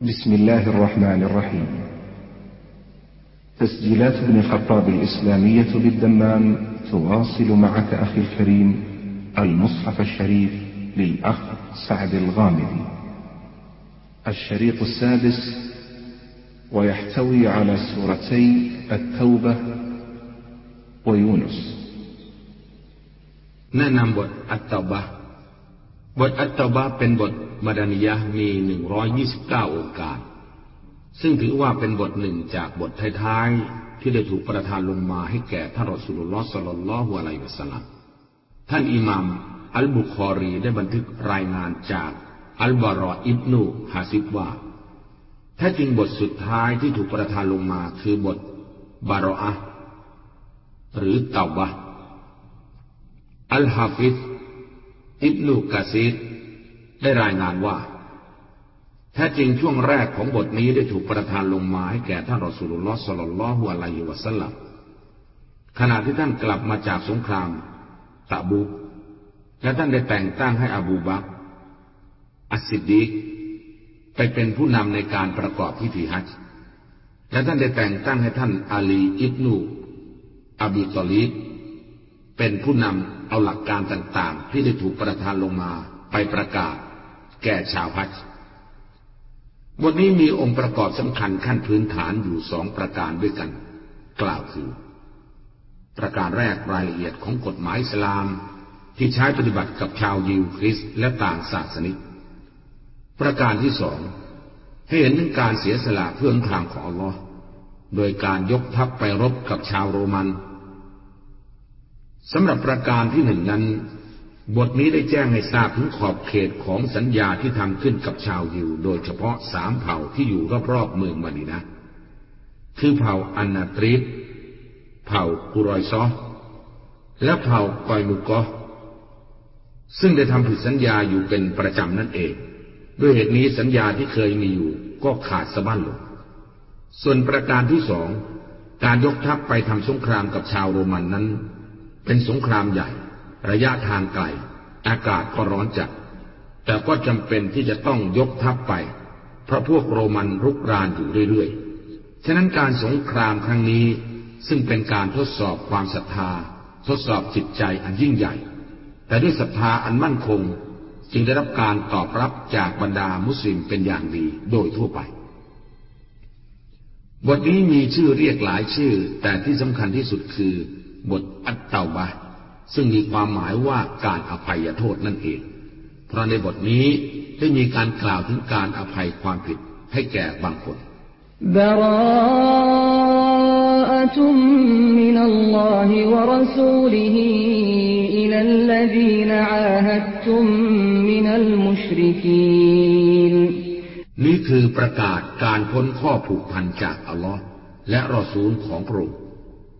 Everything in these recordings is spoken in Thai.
بسم الله الرحمن الرحيم تسجيلات ابن الخطاب الإسلامية بالدمام تواصل معك أخي الكريم المصحف الشريف للأخ سعد الغامدي الشريط السادس ويحتوي على سورتي التوبة ويونس แนะนำบทอัตตบะบทอัตตบะเป็นบท มาดานิยะมี 129องค์การซึ่งถือว่าเป็นบทหนึ่งจากบทท้ายๆ ที่ได้ถูกประทานลงมาให้แก่ท่านรอสุลลอฮ์สลลลลอฮุอะลัยวะสัลลัมท่านอิหมามอัลบุคอรีได้บันทึกรายงานจากอัลบารออิบนูฮาซิบว่าแท้จริงบทสุดท้ายที่ถูกประทานลงมาคือบทบารออะหรือเตาบะอัลฮาฟิซอิบนุกะซีด ได้รายงานว่า แท้จริงช่วงแรกของบทนี้ได้ถูกประทานลงมาให้แก่ท่านรอสุลลอฮ์صلى الله عليه وسلمขณะที่ท่านกลับมาจากสงครามตะบุกและท่านได้แต่งตั้งให้อบูบักรอัสซิดดีกไปเป็นผู้นำในการประกอบพิธีฮัจจ์และท่านได้แต่งตั้งให้ท่านอาลีอิบนูอบีตอลีบเป็นผู้นำเอาหลักการต่างๆ ที่ได้ถูกประทานลงมาไปประกาศ แก่ชาวฮัจบทนี้มีองค์ประกอบสำคัญขั้นพื้นฐานอยู่สองประการด้วยกัน กล่าวคือ ประการแรกรายละเอียดของกฎหมายอิสลามที่ใช้ปฏิบัติกับชาวยิวคริสต์และต่างศาสนิก ประการที่สองให้เห็นถึงการเสียสละเพื่อทางของอัลลอฮ์โดยการยกทัพไปรบกับชาวโรมันสำหรับประการที่หนึ่งนั้น บทนี้ได้แจ้งให้ทราบถึงขอบเขตของสัญญาที่ทำขึ้นกับชาวยิว โดยเฉพาะสามเผ่าที่อยู่รอบๆเมืองมาดีนะ คือเผ่าอันนาตริสเผ่ากุรอยซอและเผ่ากอยมุกอซึ่งได้ทำผิดสัญญาอยู่เป็นประจำนั่นเอง ด้วยเหตุนี้สัญญาที่เคยมีอยู่ก็ขาดสะบั้นลง ส่วนประการที่สอง การยกทัพไปทำสงครามกับชาวโรมันนั้น เป็นสงครามใหญ่ ระยะทางไกล อากาศก็ร้อนจัด แต่ก็จำเป็นที่จะต้องยกทัพไป เพราะพวกโรมันรุกรานอยู่เรื่อยๆ ฉะนั้นการสงครามครั้งนี้ซึ่งเป็นการทดสอบความศรัทธา ทดสอบจิตใจอันยิ่งใหญ่ แต่ด้วยศรัทธาอันมั่นคง จึงได้รับการตอบรับจากบรรดามุสลิมเป็นอย่างดีโดยทั่วไปบทนี้มีชื่อเรียกหลายชื่อ แต่ที่สำคัญที่สุดคือบทอัตเตาบะ ซึ่งมีความหมายว่าการอภัยโทษนั่นเอง เพราะในบทนี้ได้มีการกล่าวถึงการอภัยความผิดให้แก่บางคนบาราตุมมินัลลอฮิวะรสูลิฮิอิลัลลดีนอาฮัดตุมมินัลมุชริกีนนี่คือประกาศการพ้นข้อผูกพันจากอัลลอฮ์และรอซูลของพระองค์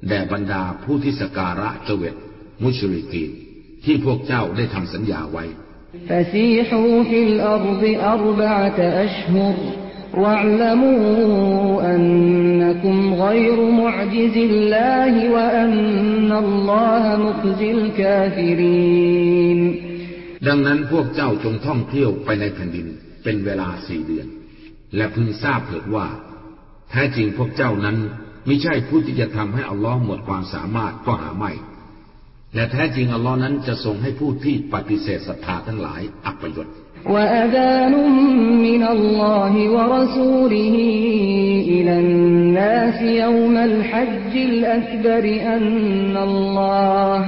แด่บรรดาผู้ที่สการะเจวิต มุชริกีนที่พวกเจ้าได้ทำสัญญาไว้ดังนั้นพวกเจ้าจงท่องเที่ยวไปในแผ่นดินเป็นเวลาสี่เดือน และพึงทราบเถิดว่า แท้จริงพวกเจ้านั้นไม่ใช่ผู้ที่จะทำให้อัลลอฮ์หมดความสามารถก็หาไม่ และแท้จริงอัลลอฮ์นั้นจะทรงให้ผู้ที่ปฏิเสธศรัทธาทั้งหลายอัปยศ وأذان من الله ورسوله إلى الناس يوم الحج الأكبر أن الله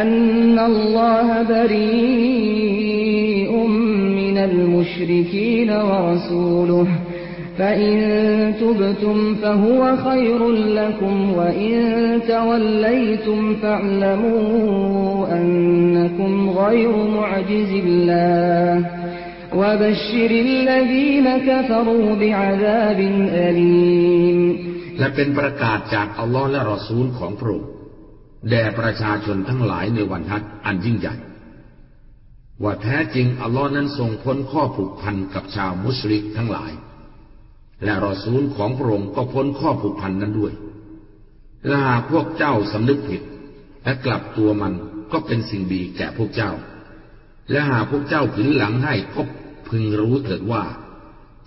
أن الله بريء من المشركين ورسوله فإن تبتم فهو خير لكم وإن توليتم فاعلموا أنكم غير معجز الله وبشر الذين كفروا بعذاب أليم และเป็นประกาศจากอัลลอฮ์และรอซูลของพระองค์แด่ประชาชนทั้งหลายในวันฮัจอันยิ่งใหญ่ ว่าแท้จริงอัลลอฮ์นั้นทรงพ้นข้อผูกพันกับชาวมุสลิมทั้งหลาย และรอซูลของพระองค์ก็พ้นข้อผูกพันนั้นด้วยและหากพวกเจ้าสำนึกผิด และกลับตัวมันก็เป็นสิ่งดีแก่พวกเจ้า และหากพวกเจ้าผินหลังให้ก็พึงรู้เถิดว่า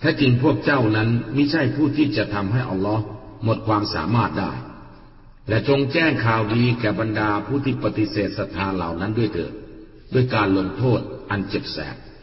แท้จริงพวกเจ้านั้นไม่ใช่ผู้ที่จะทำให้อัลลอฮ์หมดความสามารถได้ และจงแจ้งข่าวดีแก่บรรดาผู้ที่ปฏิเสธศรัทธาเหล่านั้นด้วยเถิด ด้วยการลงโทษอันเจ็บแสบ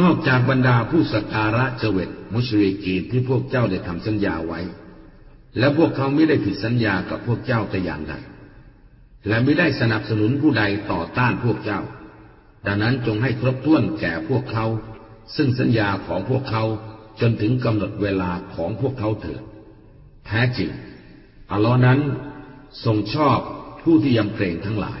นอกจากบรรดาผู้สักการะเจวิตมุชริกีนที่พวกเจ้าได้ทำสัญญาไว้ และพวกเขาไม่ได้ผิดสัญญากับพวกเจ้าแต่อย่างใดและไม่ได้สนับสนุนผู้ใดต่อต้านพวกเจ้า ดังนั้นจงให้ครบถ้วนแก่พวกเขา ซึ่งสัญญาของพวกเขาจนถึงกำหนดเวลาของพวกเขาเถิดแท้จริงอัลลอฮ์นั้นทรงชอบผู้ที่ยำเกรงทั้งหลาย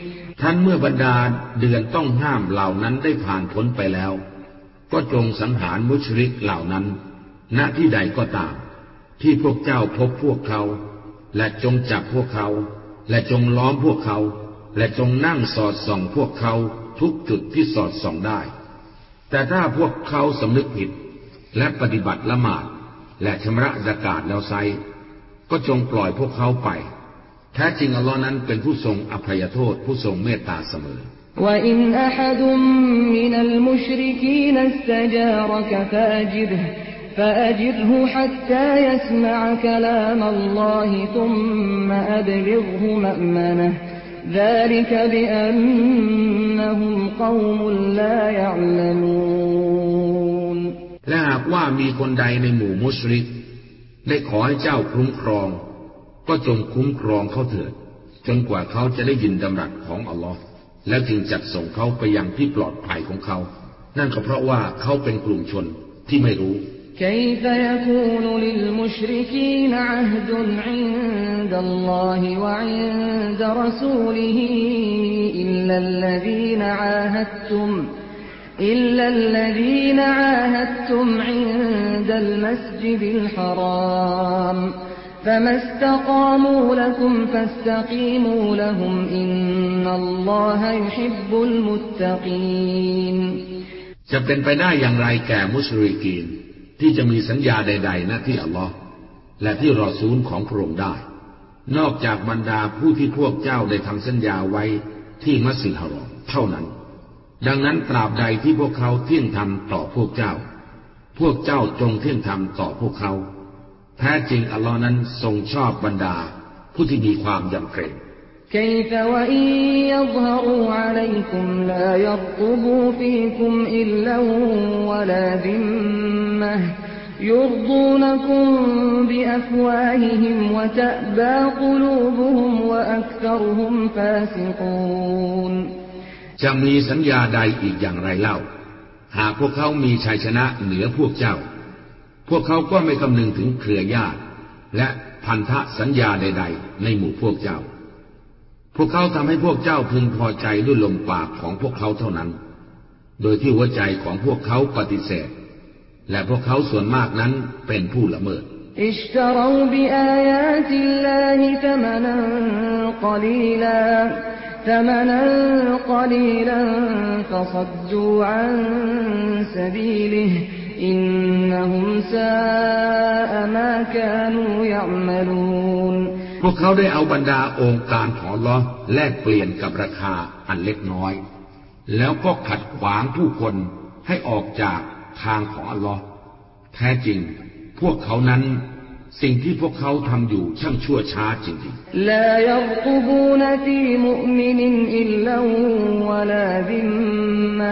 ท่านเมื่อบรรดาเดือนต้องห้ามเหล่านั้นได้ผ่านพ้นไปแล้ว ก็จงสังหารมุชริกเหล่านั้น ณที่ใดก็ตาม ที่พวกเจ้าพบพวกเขา และจงจับพวกเขา และจงล้อมพวกเขา และจงนั่งสอดส่องพวกเขาทุกจุดที่สอดส่องได้ แต่ถ้าพวกเขาสำนึกผิด และปฏิบัติละหมาดและชำระสกาดแล้วไซก็จงปล่อยพวกเขาไป แท้จริงอัลลอฮ์นั้นเป็นผู้ทรงอภัยโทษผู้ทรงเมตตาเสมอ وإن أحد من المشركين استجارك فأجره فأجره حتى يسمع كلام الله ثم أبلغه مأمنه ذلك بأنهم قوم لا يعلمون และหากว่ามีคนใดในหมู่มุชริก ได้ขอให้เจ้าคุ้มครอง ก็จงคุ้มครองเขาเถิด จนกว่าเขาจะได้ยินดำรัสของอัลลอฮ์แล้วจึงจัดส่งเขาไปยังที่ปลอดภัยของเขา นั่นก็เพราะว่าเขาเป็นกลุ่มชนที่ไม่รู้ كيف يكون للمشركين عهد عند الله وعند رسوله إلا الذين عاهدتم إلا الذين عاهدتم عند المسجد الحرام فما استقاموا لكم فاستقيموا لهم إن الله يحب المتقين จะเป็นไปได้อย่างไรแก่มุชริกีน ที่จะมีสัญญาใดๆณที่อัลลอฮ์และที่รอซูลของพระองค์ได้ นอกจากบรรดาผู้ที่พวกเจ้าได้ทำสัญญาไว้ที่มัสยิดฮารอมเท่านั้น ดังนั้นตราบใดที่พวกเขาเที่ยงธรรมต่อพวกเจ้า พวกเจ้าจงเที่ยงธรรมต่อพวกเขา แท้จริงอัลลอฮ์นั้นทรงชอบบรรดา ผู้ที่มีความยำเกรงจะมีสัญญาใดอีกอย่างไรเล่า หากพวกเขามีชัยชนะเหนือพวกเจ้า พวกเขาก็ไม่คำนึงถึงเครือญาติ และพันธะสัญญาใด ๆ ในหมู่พวกเจ้า พวกเขาทำให้พวกเจ้าพึงพอใจด้วยลมปากของพวกเขาเท่านั้น โดยที่หัวใจของพวกเขาปฏิเสธ และพวกเขาส่วนมากนั้นเป็นผู้ละเมิด อินนุมซาอมากานูยัมลูนพวกเขาได้เอาบรรดาองค์การของลอแลกเปลี่ยนกับราคาอันเล็กน้อย แล้วก็ขัดขวางผู้คนให้ออกจากทางของอัลลอฮ์แท้จริง พวกเขานั้นสิ่งที่พวกเขาทำอยู่ช่างชั่วช้าจริงๆลายักบูนฟีมุมินอิลลาวะลาดิมมะ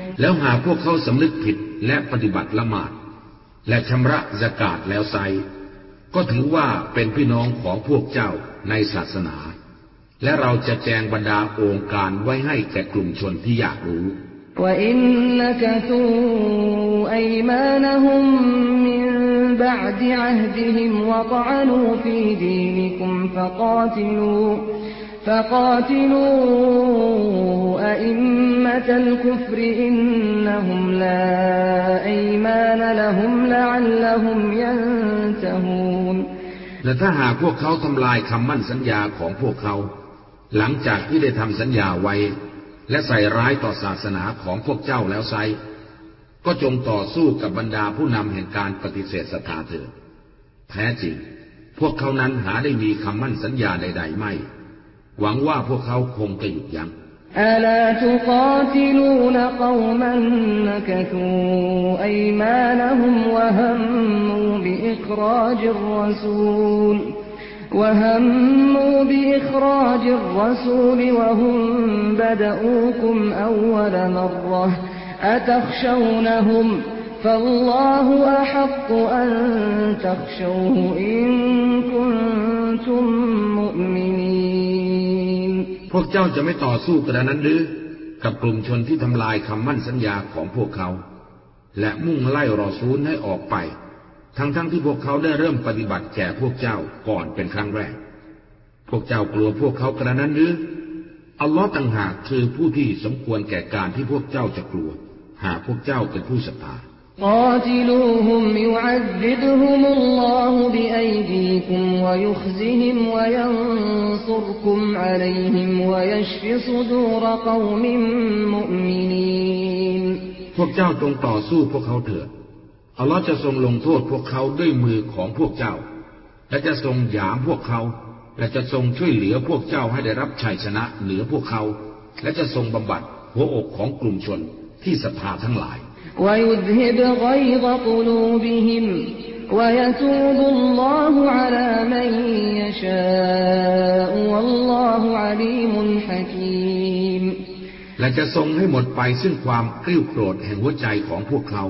แล้วหาพวกเขาสำนึกผิดและปฏิบัติละหมาด และชำระอากาศแล้วไซก็ถือว่าเป็นพี่น้องของพวกเจ้าในศาสนา และเราจะแจงบรรดาองค์การไว้ให้แก่กลุ่มชนที่อยากรู้และแน่นอน فقاتلوا فقاتلوا أئمة الكفر إنهم لا أيمان لهم لعلهم ينتهون และถ้าหากพวกเขาทำลายคำมั่นสัญญาของพวกเขา หลังจากที่ได้ทำสัญญาไว้และใส่ร้ายต่อศาสนาของพวกเจ้าแล้วไซ ก็จงต่อสู้กับบรรดาผู้นำแห่งการปฏิเสธศรัทธาเถิดแท้จริง พวกเขานั้นหาได้มีคำมั่นสัญญาใด ๆ ไม่ หวังว่าพวกเขาคงจะหยุดยัง้ง ألا تقاتلون قوما نكثوا أيمانهم وهموا بإخراج الرسول وهموا بإخراج الرسول وهم بدؤوكم أول مرة أتخشونهم فالله أحق أن تخشوه إن كنتم مؤمنين พวกเจ้าจะไม่ต่อสู้กระนั้นหรือ กับกลุ่มชนที่ทำลายคำมั่นสัญญาของพวกเขา และมุ่งไล่รอซูลให้ออกไปทั้งๆทที่พวกเขาได้เริ่มปฏิบัติแก่พวกเจ้าก่อนเป็นครั้งแรก พวกเจ้ากลัวพวกเขากระนั้นหรือ อัลลอฮ์ต่างหากคือผู้ที่สมควรแก่การที่พวกเจ้าจะกลัว หากพวกเจ้าเป็นผู้ศรัทธา قاتلوهم يعذبهم الله بأيديكم ويخزهم وينصركم عليهم ويشف صدور قوم مؤمنين พวกเจ้าจงต่อสู้พวกเขาเถิดอัลลอฮ์จะทรงลงโทษพวกเขาด้วยมือของพวกเจ้า และจะทรงหยามพวกเขา และจะทรงช่วยเหลือพวกเจ้าให้ได้รับชัยชนะเหนือพวกเขา และจะทรงบำบัดหัวอกของกลุ่มชนที่ศรัทธาทั้งหลาย ويذهب غيظ قلوبهم ويتوب الله على من يشاء والله عليم حكيم และจะทรงให้หมดไปซึ่งความกริ้วโกรธแห่งหัวใจของพวกเขา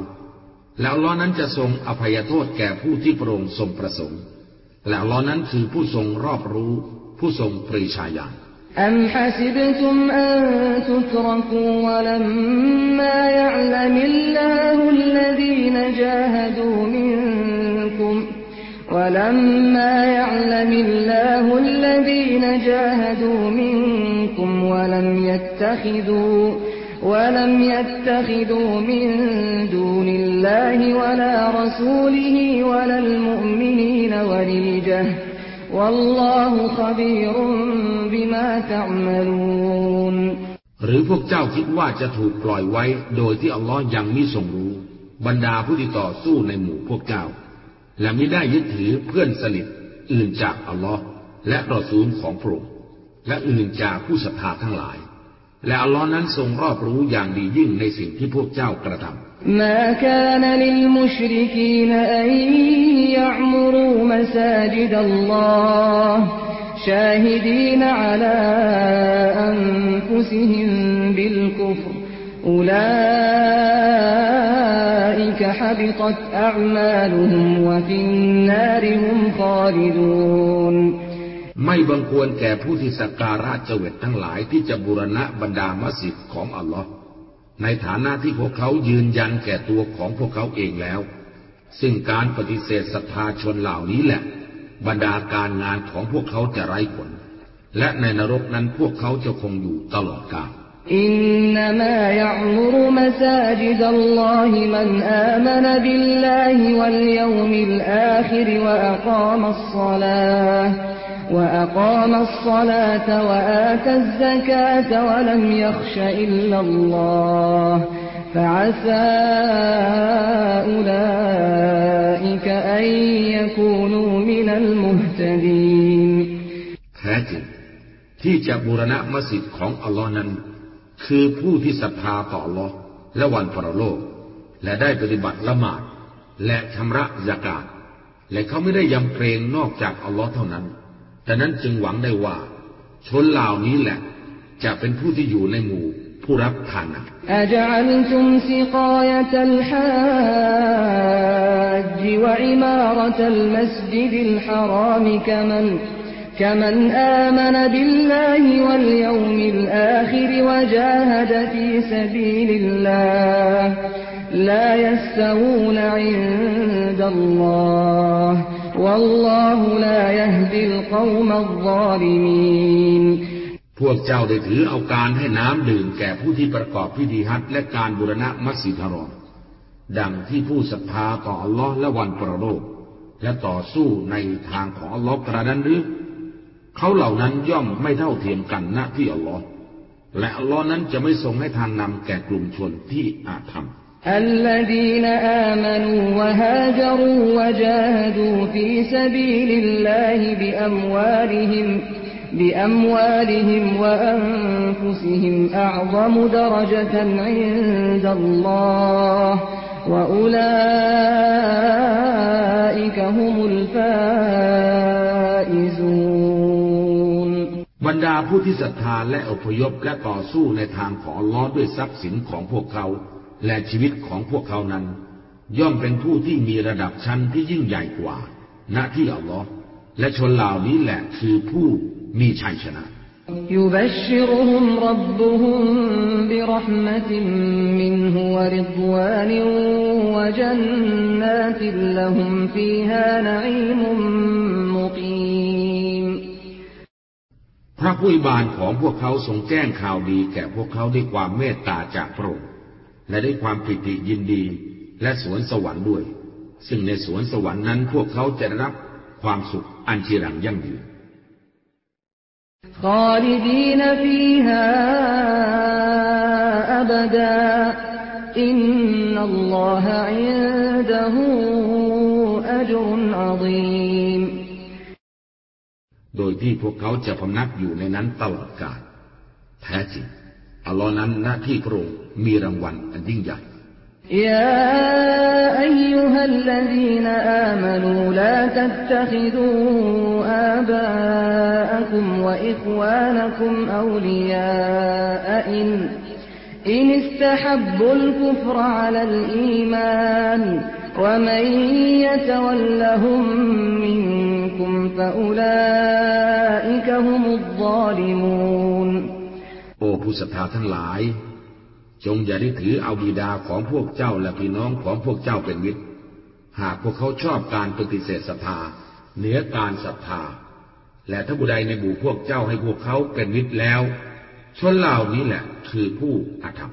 แล้วล้อนั้นจะทรงอภัยโทษแก่ผู้ที่พระองค์ทรงประสงค์ แล้วล้อนั้นคือผู้ทรงรอบรู้ ผู้ทรงปรีชาญาณ أم حسبتم أن تتركوا ولما يعلم الله الذين جاهدوا منكم ولما يعلم الله الذين جاهدوا منكم ولم يتخذوا ولم يتخذوا من دون الله ولا رسوله ولا المؤمنين وليجة والله خبير بما تعملون หรือพวกเจ้าคิดว่าจะถูกปล่อยไว้โดยที่อัลลอฮ์ยังมิทรงรู้ บรรดาผู้ที่ต่อสู้ในหมู่พวกเจ้า และไม่ได้ยึดถือเพื่อนสนิทอื่นจากอัลลอฮ์และรอซูลของพระองค์และอื่นจากผู้ศรัทธาทั้งหลายและอัลลอฮ์นั้นทรงรอบรู้อย่างดียิ่งในสิ่งที่พวกเจ้ากระทำ ما كان للمشركين أن يعمروا مساجد الله شاهدين على أنفسهم بالكفر أولئك حبطت أعمالهم وفي النار هم خالدون ไม่บังควรแก่ผู้ที่สักการะเจวิตทั้งหลายที่จะบูรณะบรรดามัสยิดของอัลลอฮ์ในฐานะที่พวกเขายืนยันแก่ตัวของพวกเขาเองแล้ว ซึ่งการปฏิเสธศรัทธาชนเหล่านี้แหละ บรรดาการงานของพวกเขาจะไร้ผล และในนรกนั้นพวกเขาจะคงอยู่ตลอดกาล إنما يعمر مساجد الله من آمن بالله واليوم الآخر وأقام الصلاة وأقام الصلاة وآتى الزكاة ولم يخش إلا الله فعسى أولئك أن يكونوا من المهتدين แท้จริงที่จะบูรณะมัสยิดของอัลลอฮ์นั้น คือผู้ที่ศรัทธาต่ออัลลอฮ์และวันพรโลก และได้ปฏิบัติละหมาด และชำระยากาศ และเขาไม่ได้ยำเกรงนอกจากอัลลอฮ์เท่านั้น แต่นั้นจึงหวังได้ว่า ชนเหล่านี้แหละ จะเป็นผู้ที่อยู่ในหมู่ผู้รับทานะอจลตุมสิกายตัลฮัจวะอิมารตัลมัสจิดิลฮารามกมัน كمن آمن بالله واليوم الآخر وجاهد في سبيل الله لا يستوون عند الله والله لا يهدي القوم الظالمين พวกเจ้าได้ถือเอาการให้น้ำดื่มแก่ผู้ที่ประกอบพิธีฮัจและการบูรณะมัสยิดฮารอมดังที่ผู้ศรัทธาต่ออัลลอฮ์และวันประโลกและต่อสู้ในทางของอัลลอฮ์กระนั้นหรือ เขาเหล่านั้นย่อมไม่เท่าเทียมกันณที่อัลลอฮ์และอัลลอฮ์นั้นจะไม่ทรงให้ทางนำแก่กลุ่มชนที่อาธรรม الذين آمنوا وهاجروا وجاهدوا في سبيل الله بأموالهم بأموالهم وأنفسهم أعظم درجة عند الله وأولئك هم الفائزون บรรดาผู้ที่ศรัทธาและอพยพและต่อสู้ในทางของล้อด้วยทรัพย์สินของพวกเขา และชีวิตของพวกเขานั้น ย่อมเป็นผู้ที่มีระดับชั้นที่ยิ่งใหญ่กว่า ณที่อัลลอฮ์และชนเหล่านี้แหละคือผู้มีชัยชนะย พระผู้อิบาลของพวกเขาทรงแจ้งข่าวดีแก่พวกเขาด้วยความเมตตาจากพระองค์และด้วยความปิติยินดีและสวนสวรรค์ด้วย ซึ่งในสวนสวรรค์นั้นพวกเขาจะรับความสุขอันจีรังยั่งยืนอออ โดยที่พวกเขาจะพำนักอยู่ในนั้นตลอดกาลแท้จริงอัลลอฮ์นั้นหน้าที่พระองค์มีรางวัลอันยิ่งใหญ่ يا أيها الذين آمنوا لا تتخذوا آباءكم وإخوانكم أولياء إن, إن استحبوا الكفر على الإيمان ومن يتولهم منكم فأولئك هم الظالمون โอ้ผู้ศรัทธาทั้งหลายจงอย่าได้ถือเอาบิดาของพวกเจ้าและพี่น้องของพวกเจ้าเป็นมิตร หากพวกเขาชอบการปฏิเสธศรัทธาเหนือการศรัทธา และถ้าบุใดในบุพวกเจ้าให้พวกเขาเป็นมิตรแล้ว ชนเหล่านี้แหละคือผู้อาธรรม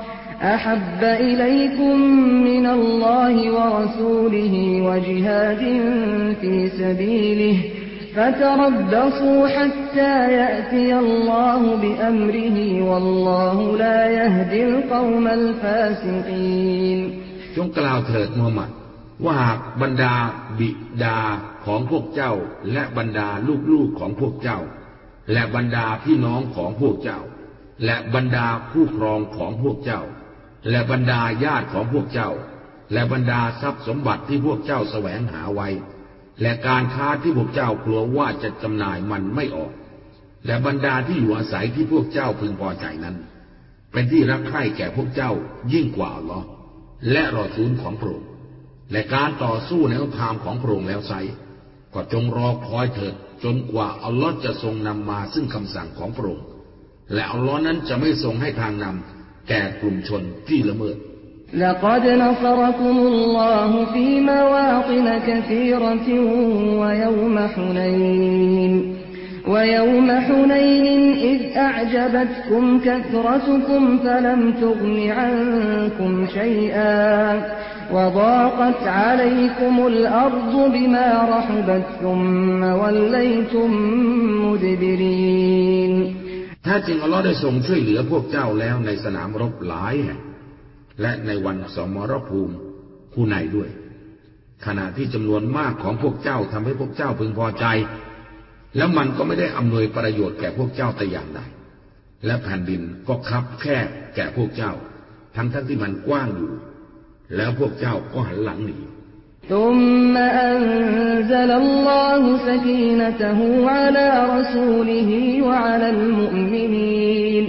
أحب إليكم من الله ورسوله وجهاد في سبيله فتربصوا حتى يأتي الله بأمره والله لا يهدي القوم الفاسقين จงกล่าวเถิดมูฮัมหมัดว่าหากบรรดาบิดาของพวกเจ้า และบรรดาลูกๆของพวกเจ้า และบรรดาพี่น้องของพวกเจ้า และบรรดาผู้ครองของพวกเจ้า และบรรดาญาติของพวกเจ้า และบรรดาทรัพย์สมบัติที่พวกเจ้าแสวงหาไว้ และการค้าที่พวกเจ้ากลัวว่าจะจำหน่ายมันไม่ออก และบรรดาที่อยู่อาศัยที่พวกเจ้าพึงพอใจนั้น เป็นที่รักใคร่แก่พวกเจ้ายิ่งกว่าลอและรอซูลของพระองค์และการต่อสู้ในทางของพระองค์แล้วไซก็จงรอคอยเถิดจนกว่าอัลลอฮ์จะทรงนำมาซึ่งคำสั่งของพระองค์และอัลลอฮ์นั้นจะไม่ทรงให้ทางนำ แก่กลุ่มชนที่ละเมิด لقد نصركم الله في مواطن كثيرة ويوم حنين ويوم حنين إذ أعجبتكم كثرتكم فلم تغن عنكم شيئا وضاقت عليكم الأرض بما رحبت ثم وليتم مدبرين แท้จริงอัลลอฮ์ได้ทรงช่วยเหลือพวกเจ้าแล้วในสนามรบหลายแห่งและในวันสมรภูมิผู้ในด้วย ขณะที่จำนวนมากของพวกเจ้าทำให้พวกเจ้าพึงพอใจ แล้วมันก็ไม่ได้อำนวยประโยชน์แก่พวกเจ้าแต่อย่างใดและแผ่นดินก็คับแค่แก่พวกเจ้า ทั้งทั้งที่มันกว้างอยู่ แล้วพวกเจ้าก็หันหลังหนี ثم أنزل الله سكينته على رسوله وعلى المؤمنين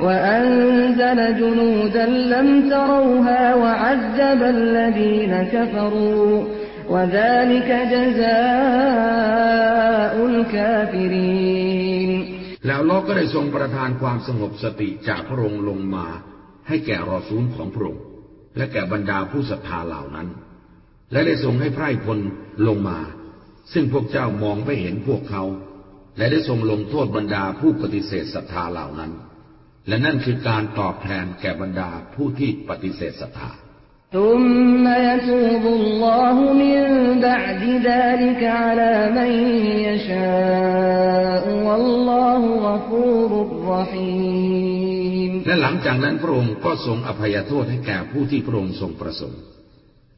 وأنزل جنودا لم تروها وعذب الذين كفروا وذلك جزاء الكافرين แล้วลอก็ได้ทรงประทานความสงบสติจากพระองค์ลงมา ให้แก่รอซูลของพระองค์และแก่บรรดาผู้ศรัทธาเหล่านั้น และได้ทรงให้ไพร่พลลงมา ซึ่งพวกเจ้ามองไม่เห็นพวกเขา และได้ทรงลงโทษบรรดาผู้ปฏิเสธศรัทธาเหล่านั้น และนั่นคือการตอบแทนแก่บรรดาผู้ที่ปฏิเสธศรัทธาและหลังจากนั้นพระองค์ก็ทรงอภัยโทษให้แก่ผู้ที่พระองค์ทรงประสงค์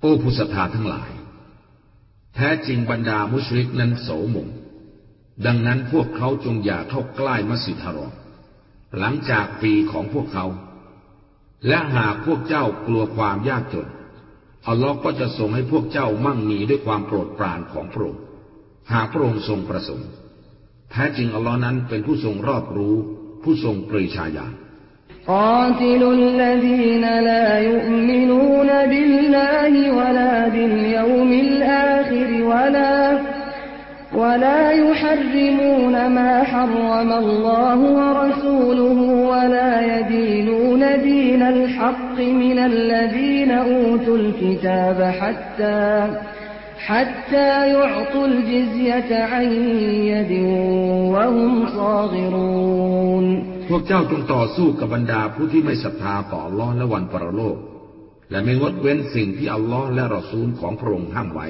โอ้ผู้ศรัทธาทั้งหลาย แท้จริงบรรดามุชริกนั้นโสมงดังนั้นพวกเขาจงอย่าเข้าใกล้มัสยิดฮารอมหลังจากปีของพวกเขา และหากพวกเจ้ากลัวความยากจนอัลลอฮ์ก็จะทรงให้พวกเจ้ามั่งมีด้วยความโปรดปรานของพระองค์หากพระองค์ทรงประสงค์แท้จริงอัลลอฮ์นั้นเป็นผู้ทรงรอบรู้ ผู้ทรงปรีชาญาณ قاتلوا الذين لا يؤمنون بالله ولا باليوم الآخر ولا ولا يحرمون ما حرم الله ورسوله ولا يدينون دين الحق من الذين أوتوا الكتاب حتى حتى يعطوا الجزية عن يد وهم صاغرون พวกเจ้าจงต่อสู้กับบรรดาผู้ที่ไม่ศรัทธาต่ออัลลอฮ์และวันปรโลก และไม่งดเว้นสิ่งที่อัลลอฮ์และรอซูลของพระองค์ห้ามไว้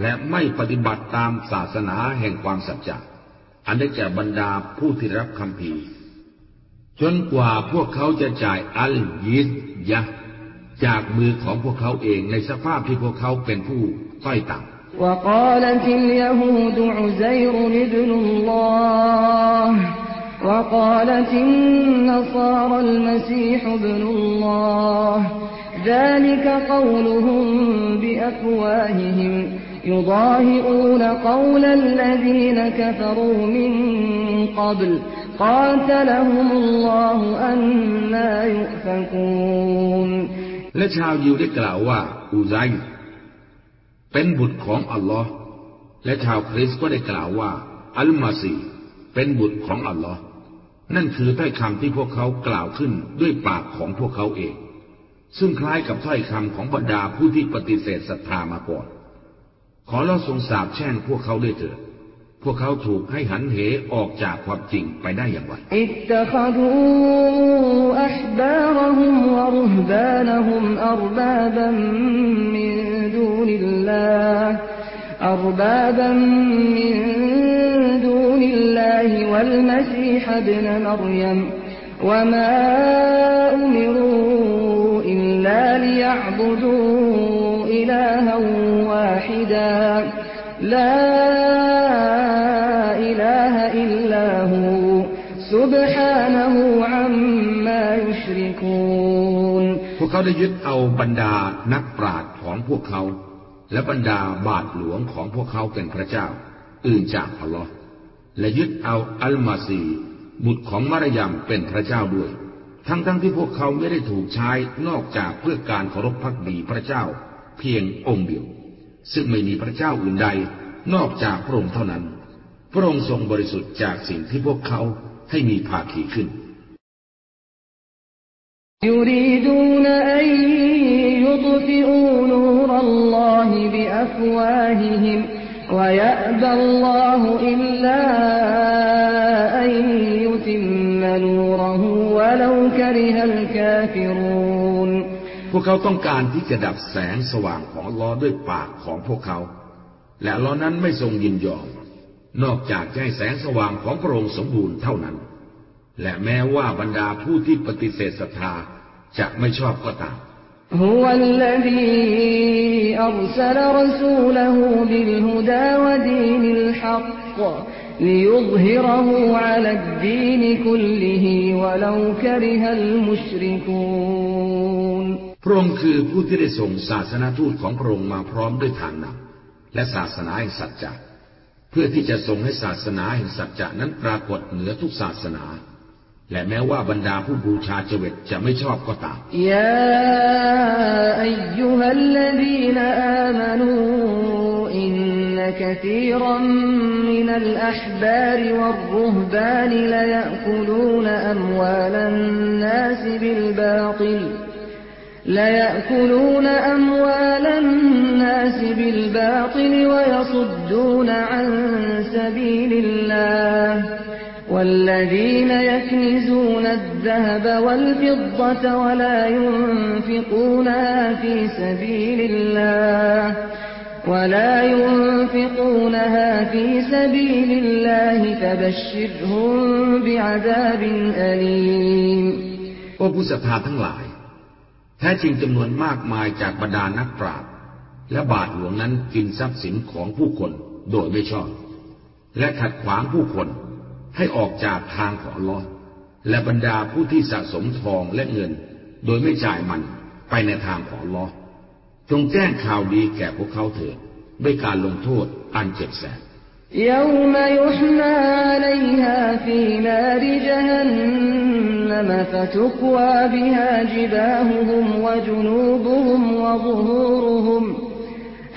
และไม่ปฏิบัติตามศาสนาแห่งความสัจจะอันได้แก่บรรดาผู้ที่รับคำพีร์จนกว่าพวกเขาจะจ่ายอัลยิสยะห์จากมือของพวกเขาเองในสภาพที่พวกเขาเป็นผู้ต้อยต่ำ وقالت اليهود عزير ابن الله وقالت النصارى المسيح ابن الله ذلك قولهم بأفواههم يضاهئون قول الذين كفروا من قبل قاتلهم الله أنا يؤفكون และชาวยิวได้กล่าวว่าอูไซร์เป็นบุตรของอัลลอฮ์และชาวคริสต์ก็ได้กล่าวว่า อัลมาซีเป็นบุตรของอัลลอฮ์ นั่นคือถ้อยคำที่พวกเขากล่าวขึ้นด้วยปากของพวกเขาเอง ซึ่งคล้ายกับถ้อยคำของบรรดาผู้ที่ปฏิเสธศรัทธามาก่อน ขอเราทรงสาบแช่งพวกเขาด้วยเถิดพวกเขาถูกให้หันเหออกจากความจริงไปได้อย่างไรอิวะรุานดูนิอ دون الله والمسيح ابن مريم وما أمروا إلا ليعبدوا إلها واحدا لا إله إلا هو سبحانه عما يشركون พวกเขาได้ยึดเอาบรรดานักปราชญ์ของพวกเขา และบรรดาบาทหลวงของพวกเขาเป็นพระเจ้า อื่นจากอัลลอฮ์ และยึดเอาอัลมาซีบุตรของมารยามเป็นพระเจ้าด้วย ทั้งๆทที่พวกเขาไม่ได้ถูกใช้นอกจากเพื่อการเคารพพักดีพระเจ้า เพียงองค์เดียว ซึ่งไม่มีพระเจ้าอื่นใด นอกจากพระองค์เท่านั้น พระองค์ทรงบริสุทธิ์จากสิ่งที่พวกเขาให้มีภาคีขึ้นอ ويأبى الله إلا أن يتم نوره ولو كره الكافرون พวกเขาต้องการที่จะดับแสงสว่างของอัลลอฮ์ด้วยปากของพวกเขา และอัลลอฮ์นั้นไม่ทรงยินยอม นอกจากจะให้แสงสว่างของพระองค์สมบูรณ์เท่านั้น และแม้ว่าบรรดาผู้ที่ปฏิเสธศรัทธาจะไม่ชอบก็ตาม هو الذي أرسل رسوله بالهدى ودين الحق ليظهره على الدين كله ولو كره المشركون พระองค์คือผู้ที่ได้ส่งศาสนาทูตของพระองค์มาพร้อมด้วยทางนำและศาสนาแห่งสัจจะเพื่อที่จะทรงให้ศาสนาแห่งสัจจะนั้นปรากฏเหนือทุกศาสนา และแม้ว่าบรรดาผู้บูชาเจวิตจะไม่ชอบก็ตามยาอัยยุฮัลลดีนอามานูอินนกธีรัมมินัลอัฮบาริวัรรุฮบานลยะคุลูนอัมวาลันนาสบิลบาติล ليأكلون أموال الناس بالباطل ويصدون عن سبيل الله والذين يكنزون الذهب والفضة ولا ينفقونها في سبيل الله ولا ينفقونها في سبيل الله فبشرهم بعذاب أليم โอ้ผู้ศรัทธาทั้งหลาย แท้จริงจำนวนมากมายจากบรรดานักปราชญ์และบาทหลวงนั้นกินทรัพย์สินของผู้คนโดยไม่ชอบ และขัดขวางผู้คน ให้ออกจากทางของลอและบรรดาผู้ที่สะสมทองและเงิน โดยไม่จ่ายมันไปในทางของลอจงแจ้งข่าวดีแก่พวกเขาเถิดด้วยการลงโทษอันเจ็บแสบ يوم يحمى عليها في نار جهنم فتكوى بها جباههم وجنوبهم وظهورهم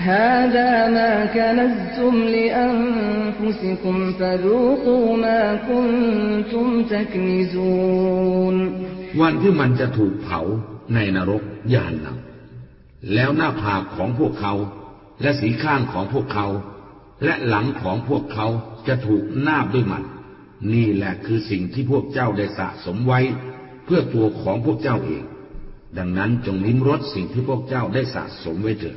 هذا ما كنزتم لأنفسكم فذوقوا ما كنتم تكنزون วันที่มันจะถูกเผาในนรกยานนำแล้วหน้าผากของพวกเขา และสีข้างของพวกเขา และหลังของพวกเขาจะถูกนาบด้วยมัน นี่แหละคือสิ่งที่พวกเจ้าได้สะสมไว้ เพื่อตัวของพวกเจ้าเอง ดังนั้นจงลิ้มรสสิ่งที่พวกเจ้าได้สะสมไว้เถิด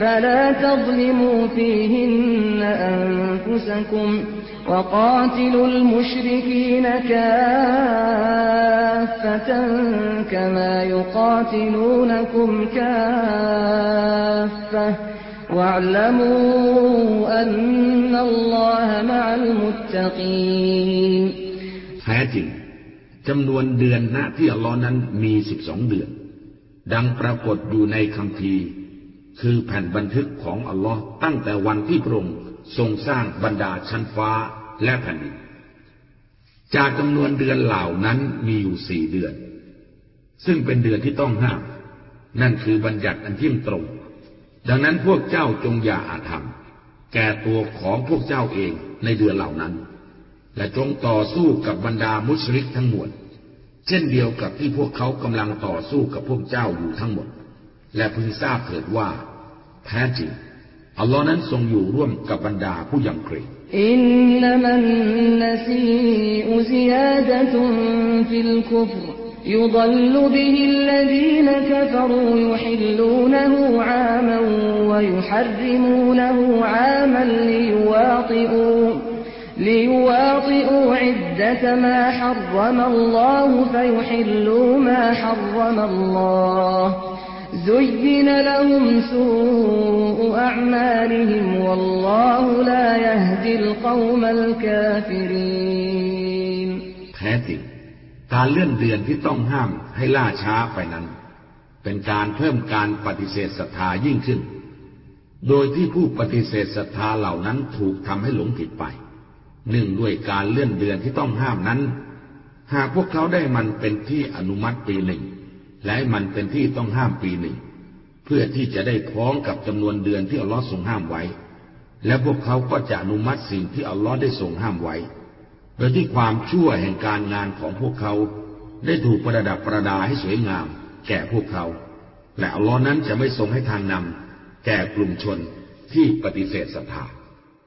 فلا تظلموا فيهن أنفسكم وقاتلوا المشركين كافة كما يقاتلونكم كافة واعلموا أن الله مع المتقين แท้จริงจำนวนเดือนณที่อัลลอฮ์นั้นมีสิบสองเดือน ดังปรากฏอยู่ในคำพี คือแผ่นบันทึกของอัลลอฮ์ตั้งแต่วันที่พระองค์ทรงสร้างบรรดาชั้นฟ้าและแผ่นดิน จากจำนวนเดือนเหล่านั้นมีอยู่สี่เดือน ซึ่งเป็นเดือนที่ต้องห้าม นั่นคือบัญญัติอันทิ่มตรง ดังนั้นพวกเจ้าจงอย่าอาธรรม แก่ตัวของพวกเจ้าเองในเดือนเหล่านั้น และจงต่อสู้กับบรรดามุชริกทั้งหมด เช่นเดียวกับที่พวกเขากำลังต่อสู้กับพวกเจ้าอยู่ทั้งหมด และพึงทราบเถิดว่าแท้จริงอัลลอฮ์นั้นทรงอยู่ร่วมกับบรรดาผู้ยำเกรงอินนัมันนซีอุซิยาดะตุนฟิลคุฟร يضل به الذين كفروا يحلونه عاما ويحرمونه عاما ليواطئوا ليواطئوا عدة ما حرم الله فيحلوا ما حرم الله زين لهم سوء أعمالهم والله لا يهدي القوم الكافرين แท้จริงการเลื่อนเดือนที่ต้องห้ามให้ล่าช้าไปนั้น เป็นการเพิ่มการปฏิเสธศรัทธายิ่งขึ้น โดยที่ผู้ปฏิเสธศรัทธาเหล่านั้นถูกทำให้หลงผิดไปหนึ่งด้วยการเลื่อนเดือนที่ต้องห้ามนั้น หากพวกเขาได้มันเป็นที่อนุมัติปีหนึ่ง และมันเป็นที่ต้องห้ามปีหนึ่ง เพื่อที่จะได้พ้องกับจำนวนเดือนที่อัลลอฮ์ทรงห้ามไว้ และพวกเขาก็จะอนุมัติสิ่งที่อัลลอฮ์ได้ทรงห้ามไว้ โดยที่ความชั่วแห่งการงานของพวกเขา ได้ถูกประดับประดาให้สวยงาม แก่พวกเขา และอัลลอฮ์นั้นจะไม่ทรงให้ทางนำแก่กลุ่มชนที่ปฏิเสธศรัทธา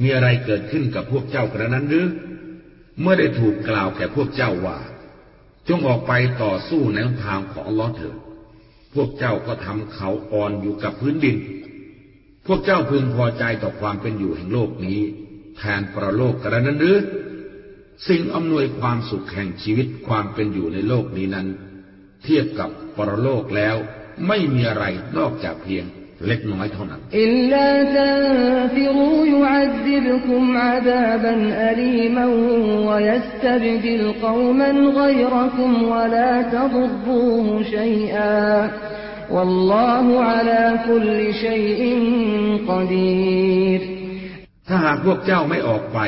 มีอะไรเกิดขึ้นกับพวกเจ้ากระนั้นหรือ เมื่อได้ถูกกล่าวแก่พวกเจ้าว่า จงออกไปต่อสู้ในทางของลอเถิดพวกเจ้าก็ทำเขาอ่อนอยู่กับพื้นดิน พวกเจ้าพึงพอใจต่อความเป็นอยู่แห่งโลกนี้ แทนประโลกกระนั้นหรือ สิ่งอำนวยความสุขแห่งชีวิตความเป็นอยู่ในโลกนี้นั้น เทียบกับปรโลกแล้วไม่มีอะไรนอกจากเพียง เล็กน้อยเท่านั้นอิลลาตันฟิรูยุอัดิบคุมอาดาบันอลีมันวยัสตบดิลกวมันกัยรคุมวลาตضรูฮชัยอา والله على كل شيء قدير ถ้าหากพวกเจ้าไม่ออกไป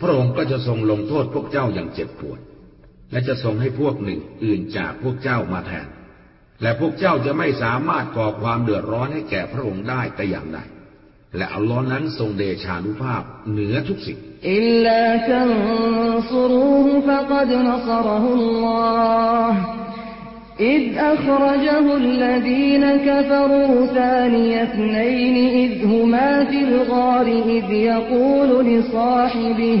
พระองค์ก็จะทรงลงโทษพวกเจ้าอย่างเจ็บปวด และจะทรงให้พวกหนึ่งอื่นจากพวกเจ้ามาแทน และพวกเจ้าจะไม่สามารถก่อความเดือดร้อนให้แก่พระองค์ได้แต่อย่างใด และอัลลอฮ์นั้นทรงเดชานุภาพเหนือทุกสิ่งอิลลาตันซุรูฮฟะกัดนซรฮุลลอฮ์ إذ أخرجه الذين كفروا ثاني اثنين إذ هما في الغار إذ يقول لصاحبه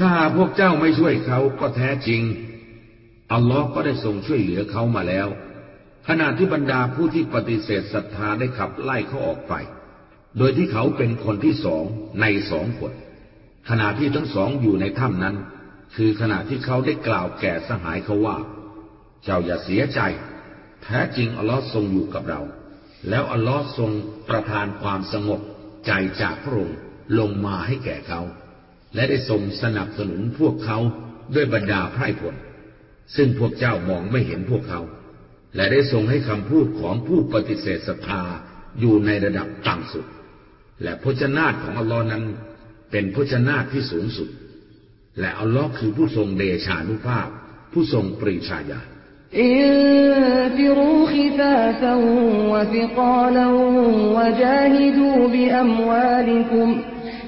ถ้าพวกเจ้าไม่ช่วยเขาก็แท้จริง อัลลอฮ์ก็ได้ทรงช่วยเหลือเขามาแล้ว ขณะที่บรรดาผู้ที่ปฏิเสธศรัทธาได้ขับไล่เขาออกไป โดยที่เขาเป็นคนที่สองในสองคน ขณะที่ทั้งสองอยู่ในถ้ำนั้น คือขณะที่เขาได้กล่าวแก่สหายเขาว่า เจ้าอย่าเสียใจ แท้จริงอัลลอฮ์ทรงอยู่กับเรา แล้วอัลลอฮ์ทรงประทานความสงบใจจากพระองค์ลงมาให้แก่เขา และได้ทรงสนับสนุนพวกเขาด้วยบรรดาไพร่ผล ซึ่งพวกเจ้ามองไม่เห็นพวกเขา และได้ทรงให้คำพูดของผู้ปฏิเสธศรัทธาอยู่ในระดับต่ำสุด และพจนาตของอัลลอฮ์นั้น เป็นพจนาตที่สูงสุด และอัลลอฮ์คือผู้ทรงเดชานุภาพ ผู้ทรงปรีชาญาอิ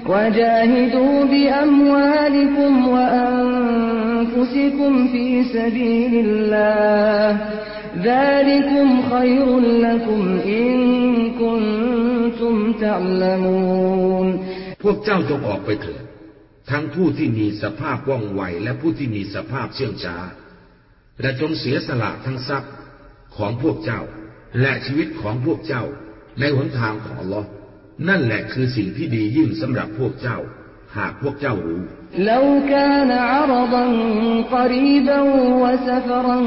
าฟันวะฟิกาลันวะจาฮิดูบิอัมวาลิคุม وجاهدوا بأموالكم وأنفسكم في سبيل الله ذلكم خير لكم إن كنتم تعلمون พวกเจ้าจงออกไปเถิดทั้งผู้ที่มีสภาพว่องไวและผู้ที่มีสภาพเชื่องช้า และจงเสียสละทั้งทรัพย์ของพวกเจ้า และชีวิตของพวกเจ้าในหนทางของ Allah นั่นแหละคือสิ่งที่ดียิ่งสำหรับพวกเจ้า หากพวกเจ้ารู้ لو كان عرضا قريبا وسفرا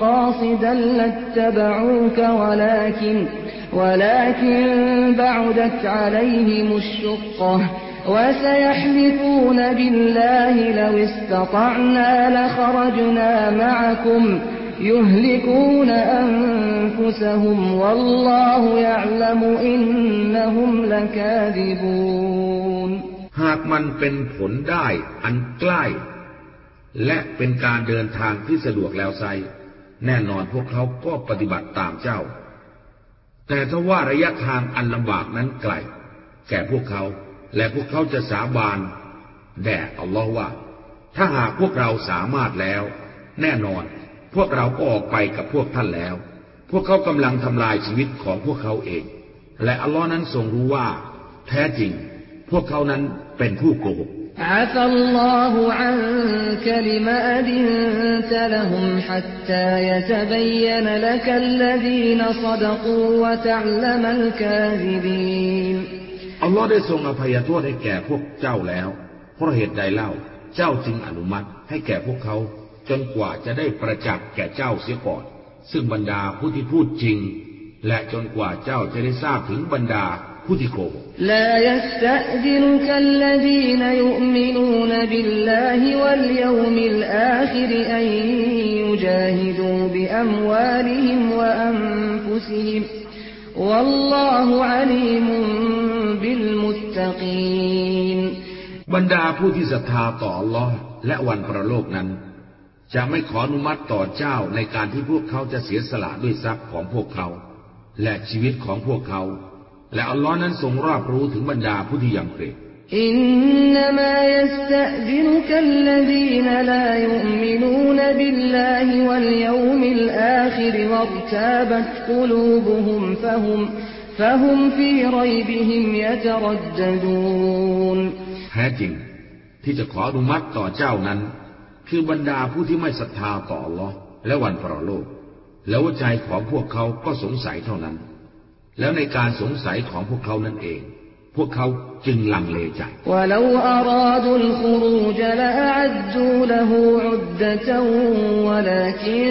قاصدا لاتبعوك ولكن ولكن بعدت عليهم الشقة وسيحلفون بالله لو استطعنا لخرجنا معكم ยุฮลิกูนอันฟุสฮุมวัลลอฮุยะลัมอินหากมันเป็นผลได้อันใกล้ และเป็นการเดินทางที่สะดวกแล้วไซแน่นอนพวกเขาก็ปฏิบัติตามเจ้า แต่ถ้าว่าระยะทางอันลำบากนั้นไกล แก่พวกเขาและพวกเขาจะสาบานแด่อัลลอฮ์ว่า ถ้าหากพวกเราสามารถแล้ว แน่นอน พวกเราก็ออกไปกับพวกท่านแล้ว พวกเขากำลังทำลายชีวิตของพวกเขาเอง และอัลลอฮ์นั้นทรงรู้ว่า แท้จริง พวกเขานั้นเป็นผู้โกหกอัลลอฮุอันกลิมาดินตะละฮุมฮัตตายะตะบัยนะละกัลลดีนศดกูวะตะละมัลกาซิบีนอัลลอฮ์ได้ทรงอภัยโทษให้แก่พวกเจ้าแล้ว เพราะเหตุใดเล่า เจ้าจึงอนุมัติให้แก่พวกเขา จนกว่าจะได้ประจักษ์แก่เจ้าเสียก่อน ซึ่งบรรดาผู้ที่พูดจริง และจนกว่าเจ้าจะได้ทราบถึงบรรดาผู้ที่โกหกบรรดาผู้ที่ศรัทธาต่อ Allah และวันปรโลกนั้น จะไม่ขออนุมัติต่อเจ้าในการที่พวกเขาจะเสียสละด้วยทรัพย์ของพวกเขา และชีวิตของพวกเขา และอัลลอฮ์นั้นทรงรอบรู้ถึงบรรดาผู้ที่ยำเกรงإنما يستأذنك الذين لا يؤمنون بالله واليوم الآخر وارتابت قلوبهم فهم فهم في ريبهم يترددونแท้จริง ที่จะขออนุมัติต่อเจ้านั้น คือบรรดาผู้ที่ไม่ศรัทธาต่ออัลลอฮ์และวันปรโลก แล้วใจของพวกเขาก็สงสัยเท่านั้น แล้วในการสงสัยของพวกเขานั่นเอง พวกเขาจึงลังเลใจ ولو أرادوا الخروج لأعدوا له عدة ولكن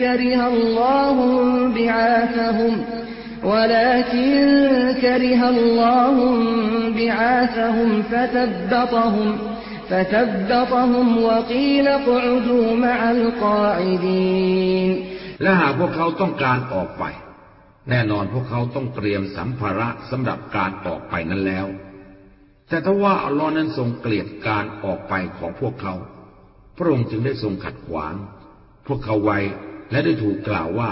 كره الله بعاثهم ولكن كره الله بعاثهم فثبطهم และหากพวกเขาต้องการออกไป แน่นอนพวกเขาต้องเตรียมสัมภาระสำหรับการออกไปนั้นแล้ว แต่ถ้าว่าอัลลอฮ์นั้นทรงเกลียดการออกไปของพวกเขา พระองค์จึงได้ทรงขัดขวาง พวกเขาไว้และได้ถูกกล่าวว่า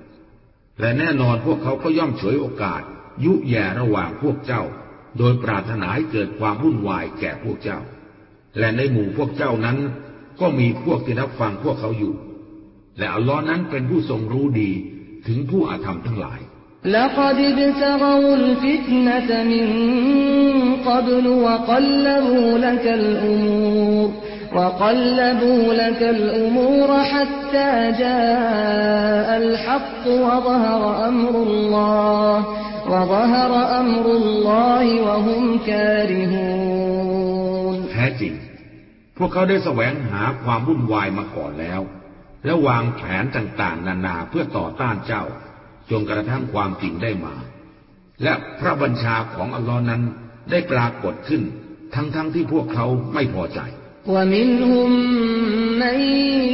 และแน่นอนพวกเขาก็ย่อมฉวยโอกาส ยุแย่ระหว่างพวกเจ้า โดยปรารถนาให้เกิดความวุ่นวายแก่พวกเจ้า และในหมู่พวกเจ้านั้น ก็มีพวกที่รับฟังพวกเขาอยู่ และอัลลอฮ์นั้นเป็นผู้ทรงรู้ดีถึงผู้อาธรรมทั้งหลาย لقد ابتغوا الفتنة من قبل وقلبوا لك الأمور وقلبوا لك الأمور حتى جاء الحق وظهر أمر الله وظهر أمر الله وهم كارهون แท้จริง พวกเขาได้แสวงหาความวุ่นวายมาก่อนแล้ว และวางแผนต่างๆ นานาเพื่อต่อต้านเจ้า จนกระทั่งความจริงได้มา และพระบัญชาของอัลลอฮ์นั้นได้ปรากฏขึ้น ทั้งๆทที่พวกเขาไม่พอใจ ومنهم من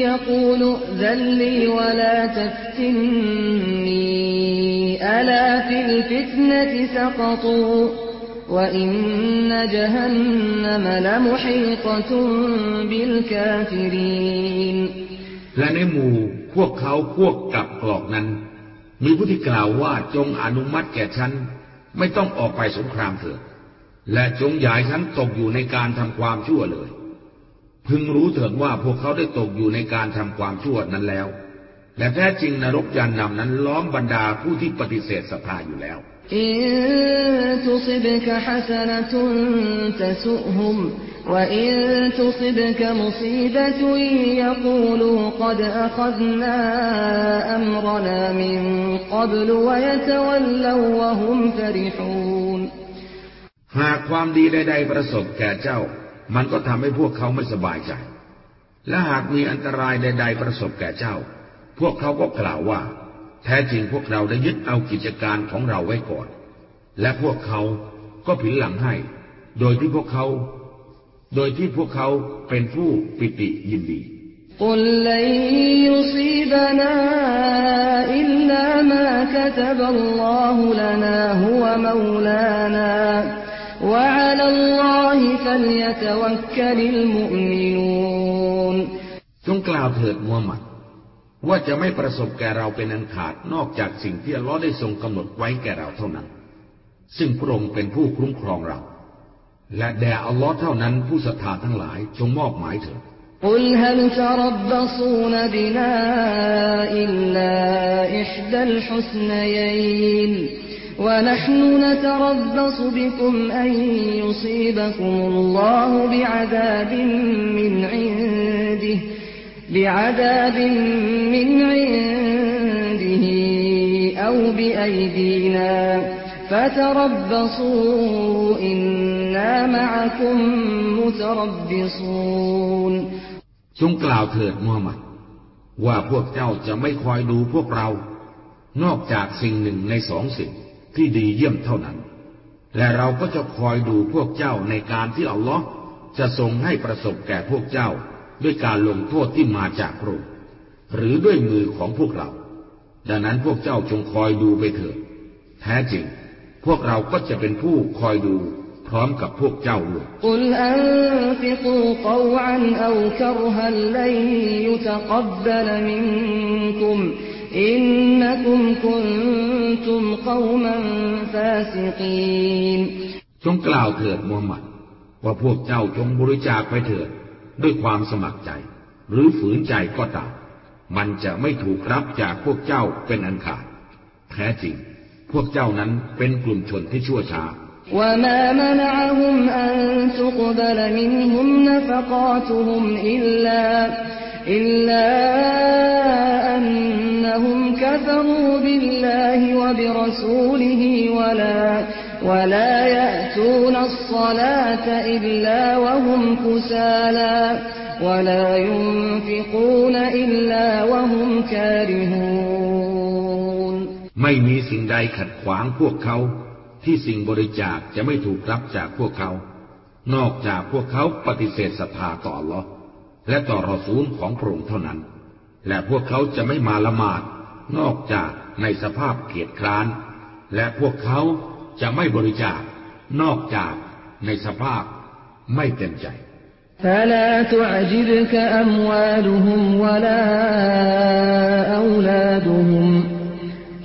يقول ائذن لي ولا تفتني ألا في الفتنة سقطوا وإن جهنم لمحيطة بالكافرين และในหมู่พวกเขาพวกกับกรอกนั้น มีผู้ที่กล่าวว่าจงอนุมัติแก่ฉัน ไม่ต้องออกไปสงครามเถิด และจงอย่ายฉันตกอยู่ในการทำความชั่วเลย พึงรู้เถิดว่าพวกเขาได้ตกอยู่ในการทำความชั่วนั้นแล้ว และแท้จริงนรกยานนำนั้นล้อมบรรดาผู้ที่ปฏิเสธศรัทธาอยู่แล้ว إن تصبك حسنة تسؤهم وإن تصبك مصيبة يقولوا قد أخذنا أمرنا من قبل ويتولوا وهم فرحون หากความดีใดๆประสบแก่เจ้า มันก็ทำให้พวกเขาไม่สบายใจ และหากมีอันตรายใด ๆ ประสบแก่เจ้า พวกเขาก็กล่าวว่า แท้จริงพวกเราได้ยึดเอากิจการของเราไว้ก่อน และพวกเขาก็ผินหลังให้ โดยที่พวกเขา โดยที่พวกเขาเป็นผู้ปิติยินดีกุลลยุซีบนาอิลลามาคตบัลลอฮุลนาฮุวะมูลานาวะอัลลอฮิฟัลยะตวักกะลิลมุอ์มินูนจงกล่าวเถิดมูฮัมหมัด ว่าจะไม่ประสบแก่เราเป็นอันขาดนอกจากสิ่งที่อัลลอฮ์ได้ทรงกำหนดไว้แก่เราเท่านั้น ซึ่งพระองค์เป็นผู้คุ้มครองเรา และแด่อัลลอฮ์เท่านั้นผู้ศรัทธาทั้งหลายจงมอบหมายเถิด قل هل تربصون بنا إلا إحدى الحسنيين ونحن نتربص بكم أن يصيبكم الله بعذاب من عنده بعذاب من عنده أو بأيدينا فتربصوا إنا معكم متربصون จงกล่าวเถิดมูฮัมหมัด ว่าพวกเจ้าจะไม่คอยดูพวกเรา นอกจากสิ่งหนึ่งในสองสิ่งที่ดีเยี่ยมเท่านั้น และเราก็จะคอยดูพวกเจ้าในการที่อัลลอฮ์จะทรงให้ประสบแก่พวกเจ้า ด้วยการลงโทษที่มาจากพระองค์หรือด้วยมือของพวกเรา ดังนั้นพวกเจ้าจงคอยดูไปเถิด แท้จริง พวกเราก็จะเป็นผู้คอยดูพร้อมกับพวกเจ้าด้วยจงกล่าวเถิดมูฮัมหมัด ว่าพวกเจ้าจงบริจาคไปเถิด ด้วยความสมัครใจ หรือฝืนใจก็ตามมันจะไม่ถูกรับจากพวกเจ้าเป็นอันขาดแท้จริง พวกเจ้านั้นเป็นกลุ่มชนที่ชั่วช้า وما منعهم أن تقبل منهم نفقاتهم إلا إلا أنهم كفروا بالله وبرسوله ولا ولا يأتون الصلاة إلا وهم كسالى ولا ينفقون إلا وهم كارهون ไม่มีสิ่งใดขัดขวางพวกเขาที่สิ่งบริจาคจะไม่ถูกรับจากพวกเขา นอกจากพวกเขาปฏิเสธศรัทธาต่ออัลลอฮ์และต่อรอซูลของพระองค์เท่านั้น และพวกเขาจะไม่มาละหมาด นอกจากในสภาพเกียจคร้าน และพวกเขา จะไม่บริจาคนอกจากในสภาพไม่เต็มใจ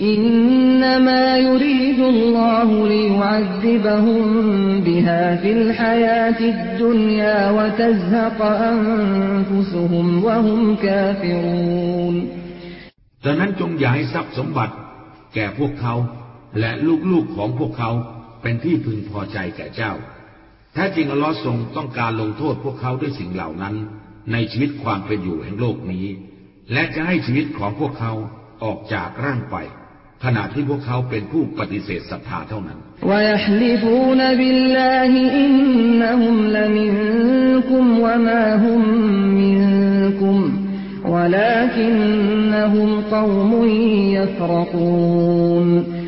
إنما يريد الله ليعذبهم بها في الحياة الدنيا وتزهق أنفسهم وهم كافرونูนดังนั้นจงอย่าให้ทรัพย์สมบัติ แก่พวกเขา และลูกๆของพวกเขาเป็นที่พึงพอใจแก่เจ้า แท้จริงอัลลอฮ์ทรงต้องการลงโทษพวกเขาด้วยสิ่งเหล่านั้น ในชีวิตความเป็นอยู่แห่งโลกนี้ และจะให้ชีวิตของพวกเขาออกจากร่างไป ขณะที่พวกเขาเป็นผู้ปฏิเสธศรัทธาเท่านั้นและ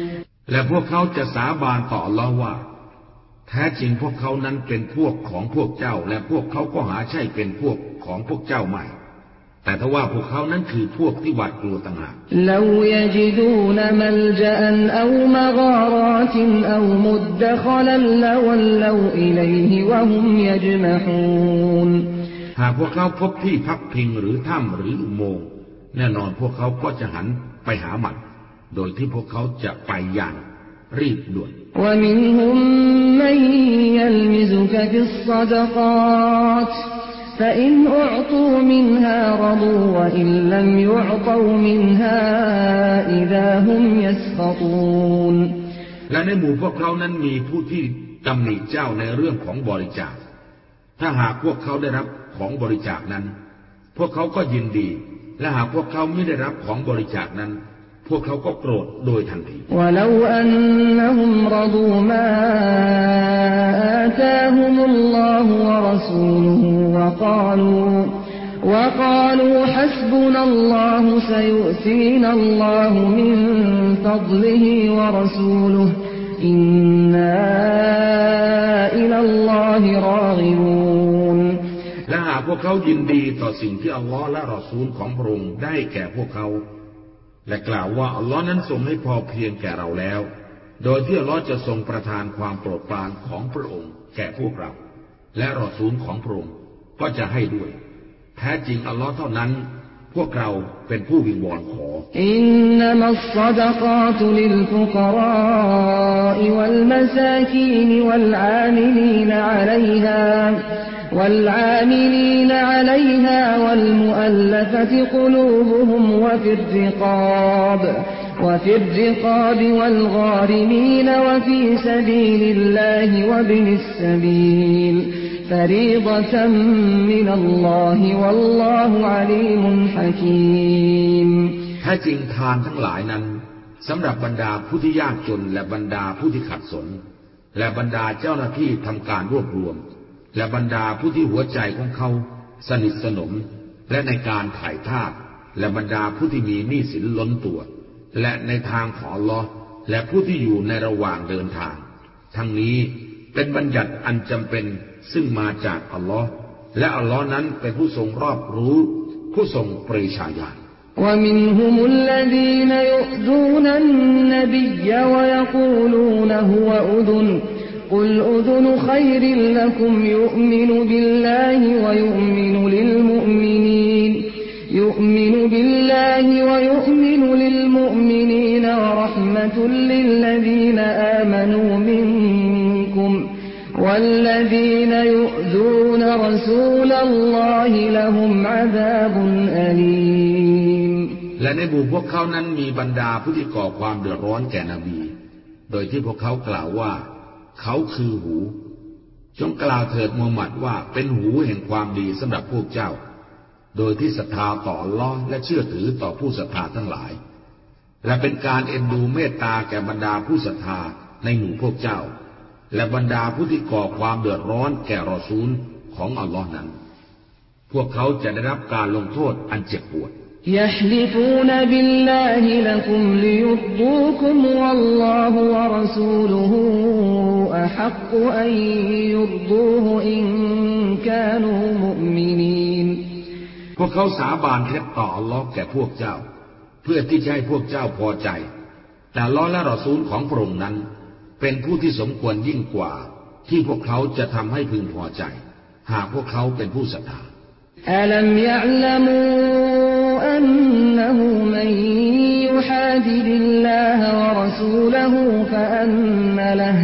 และพวกเขาจะสาบานต่อเราว่า แท้จริงพวกเขานั้นเป็นพวกของพวกเจ้า และพวกเขาก็หาใช่เป็นพวกของพวกเจ้าใหม่ แต่ถ้าว่าพวกเขานั้นคือพวกที่หวาดกลัวต่างหากหากพวกเขาพบที่พักพิงหรือถ้ำหรืออุโมงค์แน่นอนพวกเขาก็จะหันไปหาหมัน โดยที่พวกเขาจะไปอย่าง รีบด่วน ومنهم من يلمزك في الصدقات فإن أعطوا منها رضوا وإن لم يعطوا منها إذا هم يسخطون และในหมู่พวกเขานั้นมีผู้ที่ตำหนิเจ้าในเรื่องของบริจาค ถ้าหากพวกเขาได้รับของบริจาคนั้น พวกเขาก็ยินดี และหากพวกเขาไม่ได้รับของบริจาคนั้น พวกเขาก็โกรธโดยทันทีว่าก ا ل و ا حسبنا الله سيؤتينا الله من فضله ورسوله إنا إلى الله راغبون และหากพวกเขายินดีต่อสิ่งที่อัลลอฮ์และรอซูลของพระองค์ได้แก่พวกเขา และกล่าวว่าอัลลอฮ์นั้นทรงให้พอเพียงแก่เราแล้ว โดยที่อัลลอฮ์จะทรงประทานความโปรดปรานของพระองค์ แก่พวกเรา และรอซูลของพระองค์ก็จะให้ด้วย แท้จริงอัลลอฮ์เท่านั้น พวกเราเป็นผู้วิงวอนขอ อินนัมัสซดกาตุลิลฟุกรอวัลมาซาคีนวัลอามิลีนอะลัยฮา والعاملين عليها والمؤلفة قلوبهم وفي الرقاب وفي الرقاب والغارمين وفي سبيل الله وابن السبيل فريضة من الله والله عليم حكيم แท้จริงทานทั้งหลายนั้นสำหรับบรรดาผู้ที่ยากจนและบรรดาผู้ที่ขัดสน และบรรดาเจ้าหน้าที่ทำการรวบรวม และบรรดาผู้ที่หัวใจของเขาสนิทสนม และในการถ่ายทาสและบรรดาผู้ที่มีหนี้สินล้นตัว และในทางของอัลลอฮ์และผู้ที่อยู่ในระหว่างเดินทาง ทั้งนี้เป็นบัญญัติอันจำเป็นซึ่งมาจากอัลลอฮ์และอัลลอฮ์นั้นเป็นผู้ทรงรอบรู้ ผู้ทรงปริชาญาณ ومنهم الذين يؤذون النبي ويقولون هو أذن قل أذن خير لكم يؤمن بالله ويؤمن للمؤمنين يؤمن بالله ويؤمن للمؤمنين ورحمة للذين آمنوا منكم والذين يؤذون رسول الله لهم عذاب أليم และในหมู่พวกเขานั้นมีบรรดาผู้ที่ก่อความเดือดร้อนแก่นบี โดยที่พวกเขากล่าวว่า เขาคือหู จงกล่าวเถิดมูฮัมหมัดว่าเป็นหูแห่งความดีสำหรับพวกเจ้า โดยที่ศรัทธาต่อลลอฮ์และเชื่อถือต่อผู้ศรัทธาทั้งหลาย และเป็นการเอ็นดูเมตตาแก่บรรดาผู้ศรัทธาในหมู่พวกเจ้า และบรรดาผู้ที่ก่อความเดือดร้อนแก่รอซูลของอัลลอฮ์นั้น พวกเขาจะได้รับการลงโทษอันเจ็บปวด يحلفون بالله لكم ليرضوكم والله ورسوله أحق أن يرضوه إن كانوا مؤمنين พวกเขาสาบานเท็จต่ออัลลอฮ์แก่พวกเจ้า เพื่อที่จะให้พวกเจ้าพอใจ แต่อัลลอฮ์และรอซูลของพระองค์นั้น เป็นผู้ที่สมควรยิ่งกว่า ที่พวกเขาจะทำให้พึงพอใจ หากพวกเขาเป็นผู้ศรัทธา ألم يعلموا أنه من يحادد الله ورسوله فأن له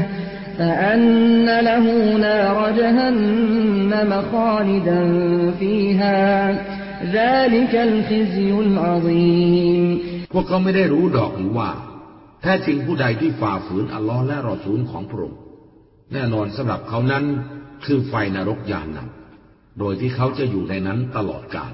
فأن له نار جهنم خالدا فيها ذلك الخزي العظيم พวกเขาไม่ได้รู้ดอกหรือว่า แท้จริงผู้ใดที่ฝ่าฝืนอัลลอฮ์และรอซูลของพระองค์แน่นอนสำหรับเขานั้นคือไฟนรกยานนำโดยที่เขาจะอยู่ในนั้นตลอดกาล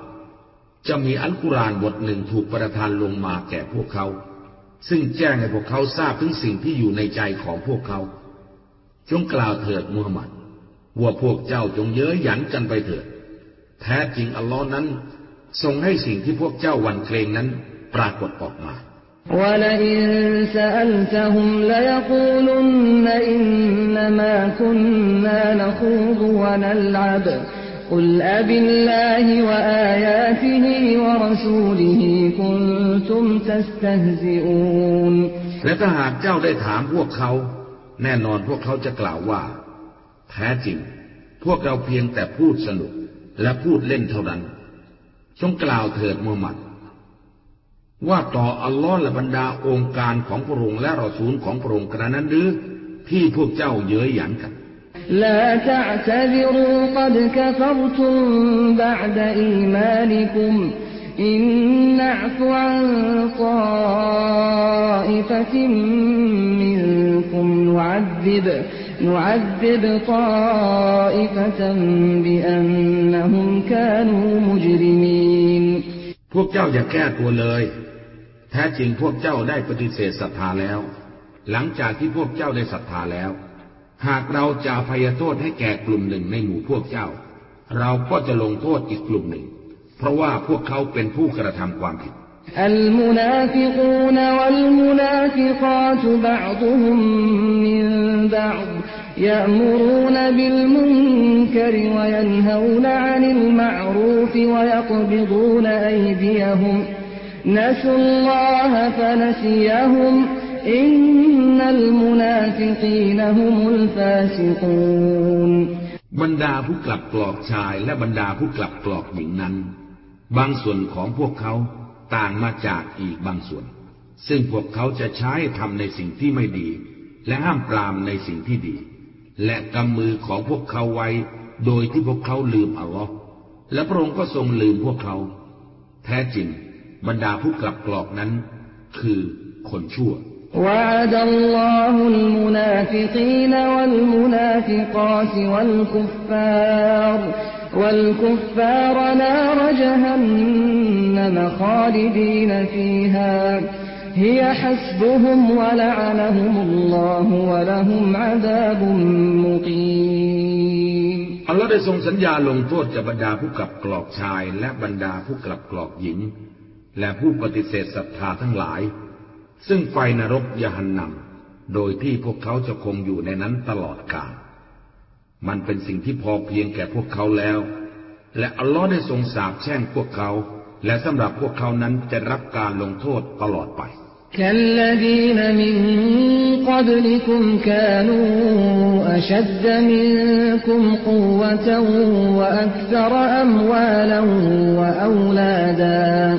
จะมีอัลกุรอานบทหนึ่งถูกประทานลงมาแก่พวกเขา ซึ่งแจ้งให้พวกเขาทราบถึงสิ่งที่อยู่ในใจของพวกเขา จงกล่าวเถิดมูฮัมหมัด ว่าพวกเจ้าจงเย้ยหยันกันไปเถิด แท้จริงอัลลอฮ์นั้นทรงให้สิ่งที่พวกเจ้าหวั่นเกรงนั้นปรากฏออกมา ولئن سألتهم ليقولن إنما كنا نخوض ونلعب قل أب الله وآياته ورسوله كنتم تستهزئون และถ้าหากเจ้าได้ถามพวกเขา แน่นอนพวกเขาจะกล่าวว่า แท้จริง พวกเราเพียงแต่พูดสนุกและพูดเล่นเท่านั้นจงกล่าวเถิดมูฮัมหมัด ว่าต่ออัลลอฮ์และบรรดาองค์การของพระองค์และรอซูลของพระองค์กระนั้นหรือที่พวกเจ้าเย้ยหยันกัน لا تعتذروا قد كفرتم بعد إيمانكم إن نعف عن طائفة منكم نعذب نعذب طائفة بأنهم كانوا مجرمين พวกเจ้าอย่าแก้ตัวเลย แท้จริงพวกเจ้าได้ปฏิเสธศรัทธาแล้ว หลังจากที่พวกเจ้าได้ศรัทธาแล้ว หากเราจะอภัยโทษให้แก่กลุ่มหนึ่งในหมู่พวกเจ้า เราก็จะลงโทษอีกกลุ่มหนึ่ง เพราะว่าพวกเขาเป็นผู้กระทำความผิด المنافقون والمنافقات بعضهم من بعض يأمرون بالمنكر وينهون عن المعروف ويقبضون أيديهم نسوا الله فنسيهم อินนัลมุนาฟิกีนฮุมุลฟาซิกูนบรรดาผู้กลับกลอกชายและบรรดาผู้กลับกลอกหญิงนั้น บางส่วนของพวกเขาต่างมาจากอีกบางส่วน ซึ่งพวกเขาจะใช้ให้ทำในสิ่งที่ไม่ดี และห้ามปรามในสิ่งที่ดี และกำมือของพวกเขาไว้ โดยที่พวกเขาลืมอัลลอฮ์และพระองค์ก็ทรงลืมพวกเขา แท้จริง บรรดาผู้กลับกลอกนั้น คือคนชั่ว وعد الله المنافقين والمنافقات والكفار والكفار نار جهنم خالدين فيها هي حسبهم ولعنهم الله ولهم عذاب مقيم อัลลอฮ์ได้ทรงสัญญาลงโทษกับบรรดาผู้กลับกรอกชาย และบรรดาผู้กลับกรอกหญิง และผู้ปฏิเสธศรัทธาทั้งหลาย ซึ่งไฟนรกยหันนำโดยที่พวกเขาจะคงอยู่ในนั้นตลอดกาลมันเป็นสิ่งที่พอเพียงแก่พวกเขาแล้ว และอัลลอฮ์ได้ทรงสาปแช่งพวกเขา และสำหรับพวกเขานั้นจะรับการลงโทษตลอดไป كالذين من قبلكم كانوا أشد منكم قوة وأكثر أموالا وأولادا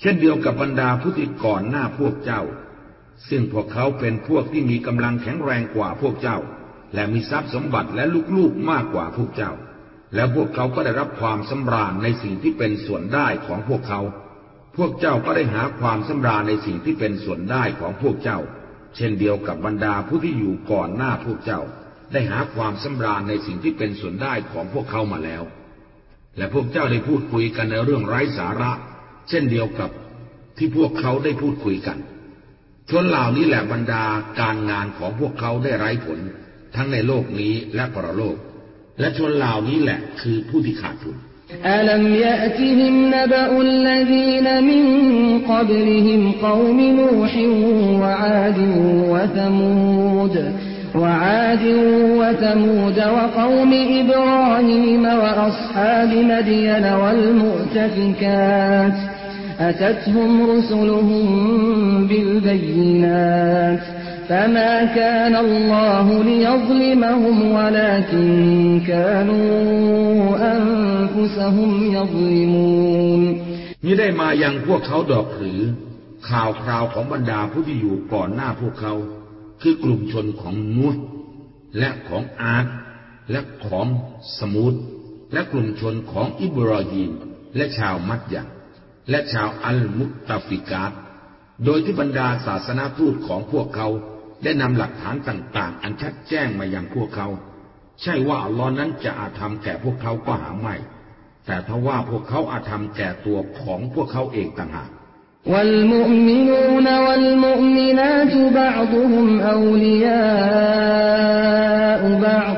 เช่นเดียวกับบรรดาผู้ที่ก่อนหน้าพวกเจ้า ซึ่งพวกเขาเป็นพวกที่มีกำลังแข็งแรงกว่าพวกเจ้า และมีทรัพย์สมบัติและลูกๆมากกว่าพวกเจ้า แล้วพวกเขาก็ได้รับความสำราญในสิ่งที่เป็นส่วนได้ของพวกเขา พวกเจ้าก็ได้หาความสำราญในสิ่งที่เป็นส่วนได้ของพวกเจ้า เช่นเดียวกับบรรดาผู้ที่อยู่ก่อนหน้าพวกเจ้า ได้หาความสำราญในสิ่งที่เป็นส่วนได้ของพวกเขามาแล้ว และพวกเจ้าได้พูดคุยกันในเรื่องไร้สาระ เช่นเดียวกับที่พวกเขาได้พูดคุยกัน ชนเหล่านี้แหละบรรดาการงานของพวกเขาได้ไร้ผล ทั้งในโลกนี้และปรโลก และชนเหล่านี้แหละคือผู้ที่ขาดทุน ألم يأتهم نبأ الذين من قبلهم قوم نوح وعاد وثمود وعاد وثمود وقوم إبراهيم وأصحاب مدين والمؤتفكات أتتهم رسلهم بالبينات فما كان الله ليظلمهم ولكن كانوا أنفسهم يظلمون นี่ได้มายังพวกเขาดอกหรือ ข่าวคราวของบรรดาผู้ที่อยู่ก่อนหน้าพวกเขา คือกลุ่มชนของนูห์และของอาดและของสมุดและกลุ่มชนของอิบราฮิมและชาวมัดยะ และชาวอัลมุตตาฟิกาต โดยที่บรรดาศาสนาทูตของพวกเขาได้นำหลักฐานต่างๆ อันชัดแจ้งมายังพวกเขา ใช่ว่าอัลลอฮ์นั้นจะอาธรรมแก่พวกเขาก็หาไม่ แต่ถ้าว่าพวกเขาอาธรรมแก่ตัวของพวกเขาเองต่างหาก والمؤمنون والمؤمنات بعضهم أولياء بعض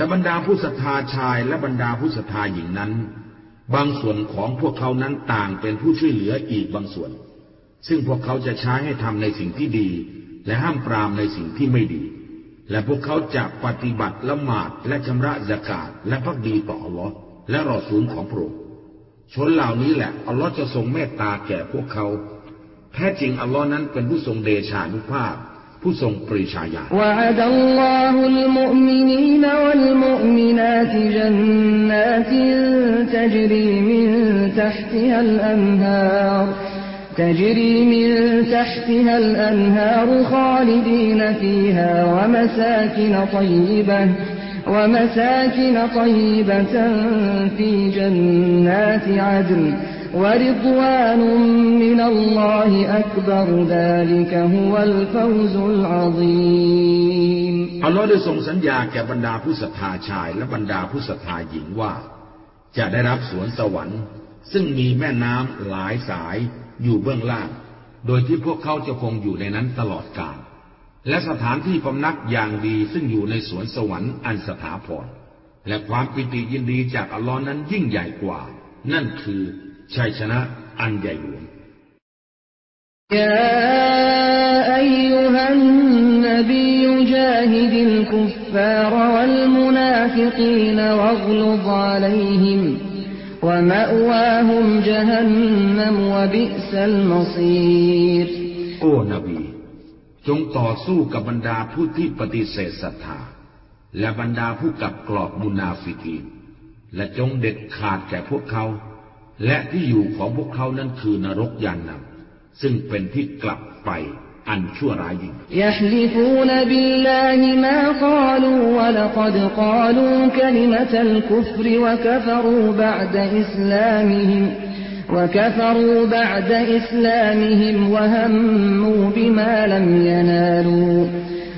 และบรรดาผู้ศรัทธาชายและบรรดาผู้ศรัทธาหญิงนั้น บางส่วนของพวกเขานั้นต่างเป็นผู้ช่วยเหลืออีกบางส่วน ซึ่งพวกเขาจะใช้ให้ทำในสิ่งที่ดี และห้ามปรามในสิ่งที่ไม่ดี และพวกเขาจะปฏิบัติละหมาดและชำระสกาดและพักดีต่ออัลลอฮ์และรอซูลของพระองค์ชนเหล่านี้แหละอัลลอฮ์จะทรงเมตตาแก่พวกเขา แท้จริงอัลลอฮ์นั้นเป็นผู้ทรงเดชานุภาพ ผู้ทรงปริชาญาณ وعد الله المؤمنين والمؤمنات جنات تجري من تحتها الأنهار تجري من تحتها الأنهار خالدين فيها ومساكن طيبة ومساكن طيبة في جنات عدن ورضوان من الله أكبر ذلك هو الفوز العظيم อัลลอฮ์ได้ทรงสัญญาแก่บรรดาผู้ศรัทธาชายและบรรดาผู้ศรัทธาหญิงว่า จะได้รับสวนสวรรค์ ซึ่งมีแม่น้ำหลายสายอยู่เบื้องล่าง โดยที่พวกเขาจะคงอยู่ในนั้นตลอดกาลและสถานที่พำนักอย่างดีซึ่งอยู่ในสวนสวรรค์อันสถาพรและความปิติยินดีจากอัลลอฮ์นั้นยิ่งใหญ่กว่า นั่นคือ ชัยชนะอันใหญ่หลวง يا أيها النبي جاهد الكفار والمنافقين واغلظ عليهم ومأواهم جهنم وبئس المصير โอ้นบี จงต่อสู้กับบรรดาผู้ที่ปฏิเสธศรัทธา และบรรดาผู้กับกรอบมุนาฟิกีนและจงเด็ดขาดแก่พวกเขา และที่อยู่ของพวกเขานั้นคือนรกยานนำซึ่งเป็นที่กลับไปอันชั่วร้ายยิ่งยะ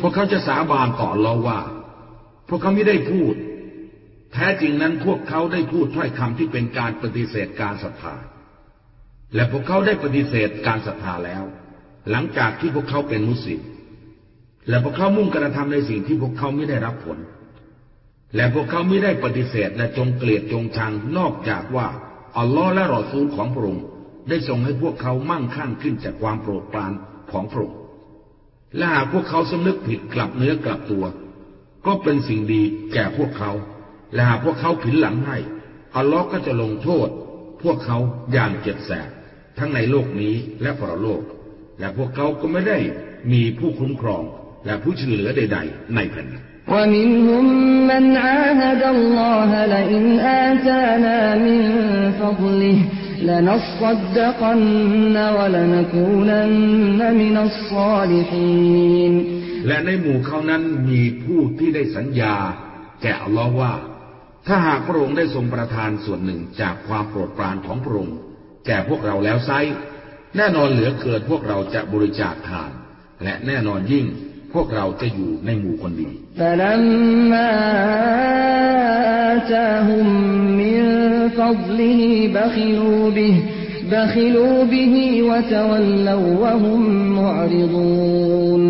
พวกเขาจะสาบานต่อเราว่า พวกเขาไม่ได้พูด แท้จริงนั้นพวกเขาได้พูดถ้อยคำที่เป็นการปฏิเสธการศรัทธา และพวกเขาได้ปฏิเสธการศรัทธาแล้ว หลังจากที่พวกเขาเป็นมุสลิม และพวกเขามุ่งกระทำในสิ่งที่พวกเขาไม่ได้รับผล และพวกเขาไม่ได้ปฏิเสธและจงเกลียดจงชังนอกจากว่าอัลลอฮ์และรอซูลของพระองค์ได้ทรงให้พวกเขามั่งคั่งขึ้นจากความโปรดปรานของพระองค์ และหากพวกเขาสำนึกผิดกลับเนื้อกลับตัว ก็เป็นสิ่งดีแก่พวกเขา และหากพวกเขาผินหลังให้ อัลลอฮ์ก็จะลงโทษ พวกเขาอย่างเจ็บแสบทั้งในโลกนี้และปรโลก และพวกเขาก็ไม่ได้มีผู้คุ้มครอง และผู้ช่วยเหลือใด ๆ ในแผ่นดิน ومنهم من عاهد الله لئن آتانا من فضله لنصدقن ولنكونن من الصالحين และในหมู่เขานั้นมีผู้ที่ได้สัญญา แก่อัลลอฮ์ว่า ถ้าหากพระองค์ได้ทรงประทานส่วนหนึ่งจากความโปรดปรานของพระองค์แก่พวกเราแล้วไซแน่นอนเหลือเกิดพวกเราจะบริจาคทาน และแน่นอนยิ่ง พวกเราจะอยู่ในหมู่คนดีแต่ลมมาหุมมินฟัดลิบะคิลูบิบะคิลูบิฮิวะตวัลลาวะฮุมมุอริดูน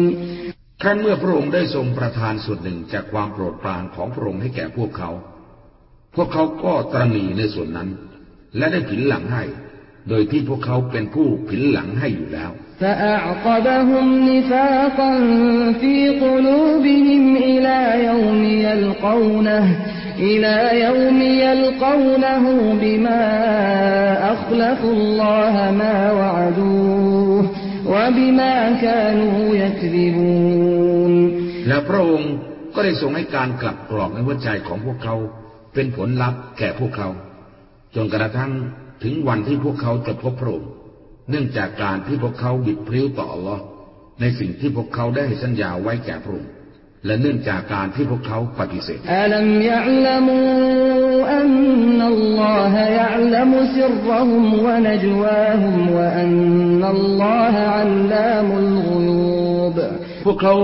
ครั้นเมื่อพระองค์ได้ทรงประทานส่วนหนึ่งจากความโปรดปรานของพระองค์ให้แก่พวกเขา พวกเขาก็ตรณีในส่วนนั้น และได้ผินหลังให้ โดยที่พวกเขาเป็นผู้ผินหลังให้อยู่แล้ว فأعقبهم نفاقا في قلوبهم إلى يوم يلقونه إلى يوم يلقونه بما أخلفوا الله ما وعدوه وبما كانوا يكذبون และพระองค์ก็ได้ทรงให้การกลับกรอกในหัวใจของพวกเขาเป็นผลลัพธ์แก่พวกเขา จนกระทั่ง ถึงวันที่พวกเขาจะพบพระองค์เนื่องจากการที่พวกเขาบิดพริ้วต่ออัลลอฮ์ในสิ่งที่พวกเขาได้สัญญาไว้แก่พระองค์และเนื่องจากการที่พวกเขาปฏิเสธพวกเขา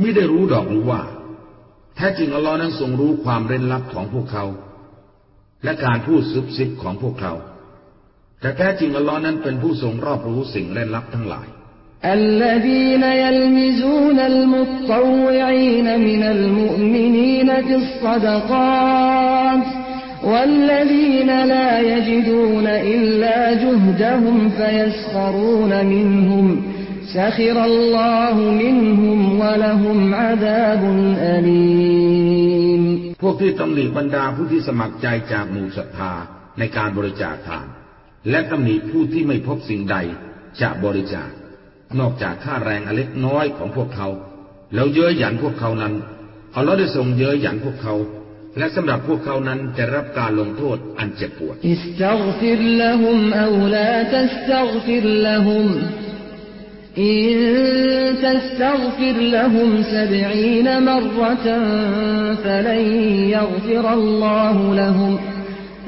ไม่ได้รู้ดอกหรือว่า แท้จริงอัลลอฮ์นั้นทรงรู้ความเร้นลับของพวกเขา และการพูดซุบซิบของพวกเขา แต่แท้จริงอัลลอฮ์นั้นเป็นผู้ทรงรอบรู้สิ่งเร้นลับทั้งหลาย الذين يلمزون المطوعين من المؤمنين في الصدقات والذين لا يجدون إلا جهدهم فيسخرون منهم سخر الله منهم ولهم عذاب أليم พวกที่ตำหนิบรรดาผู้ที่สมัครใจจากหมู่ศรัทธาในการบริจาคทาน และตำหนิผู้ที่ไม่พบสิ่งใดจะบริจาค นอกจากค่าแรงอเล็กน้อยของพวกเขา แล้วเย้ยหยันพวกเขานั้นอัลลอฮ์ได้ทรงเย้ยหยันพวกเขา และสำหรับพวกเขานั้นจะรับการลงโทษอันเจ็บปวด استغفر لهم أو لا تستغفر لهم إن تستغفر لهم سبعين مرة فلن يغفر الله لهم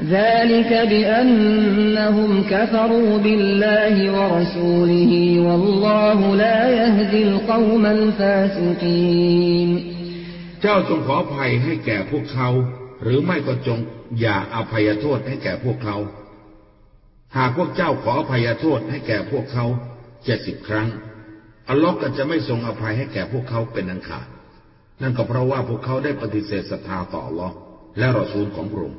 ذلك بأنهم كفروا بالله ورسوله والله لا يهدي القوم الفاسقين เจ้าจงขออภัยให้แก่พวกเขา หรือไม่ก็จงอย่าอภัยโทษให้แก่พวกเขา หากพวกเจ้าขออภัยโทษให้แก่พวกเขาเจ็ดสิบครั้ง อัลลอฮ์ก็จะไม่ทรงอภัยให้แก่พวกเขาเป็นอันขาด นั่นก็เพราะว่าพวกเขาได้ปฏิเสธศรัทธาต่ออัลลอฮ์และรอซูลของพระองค์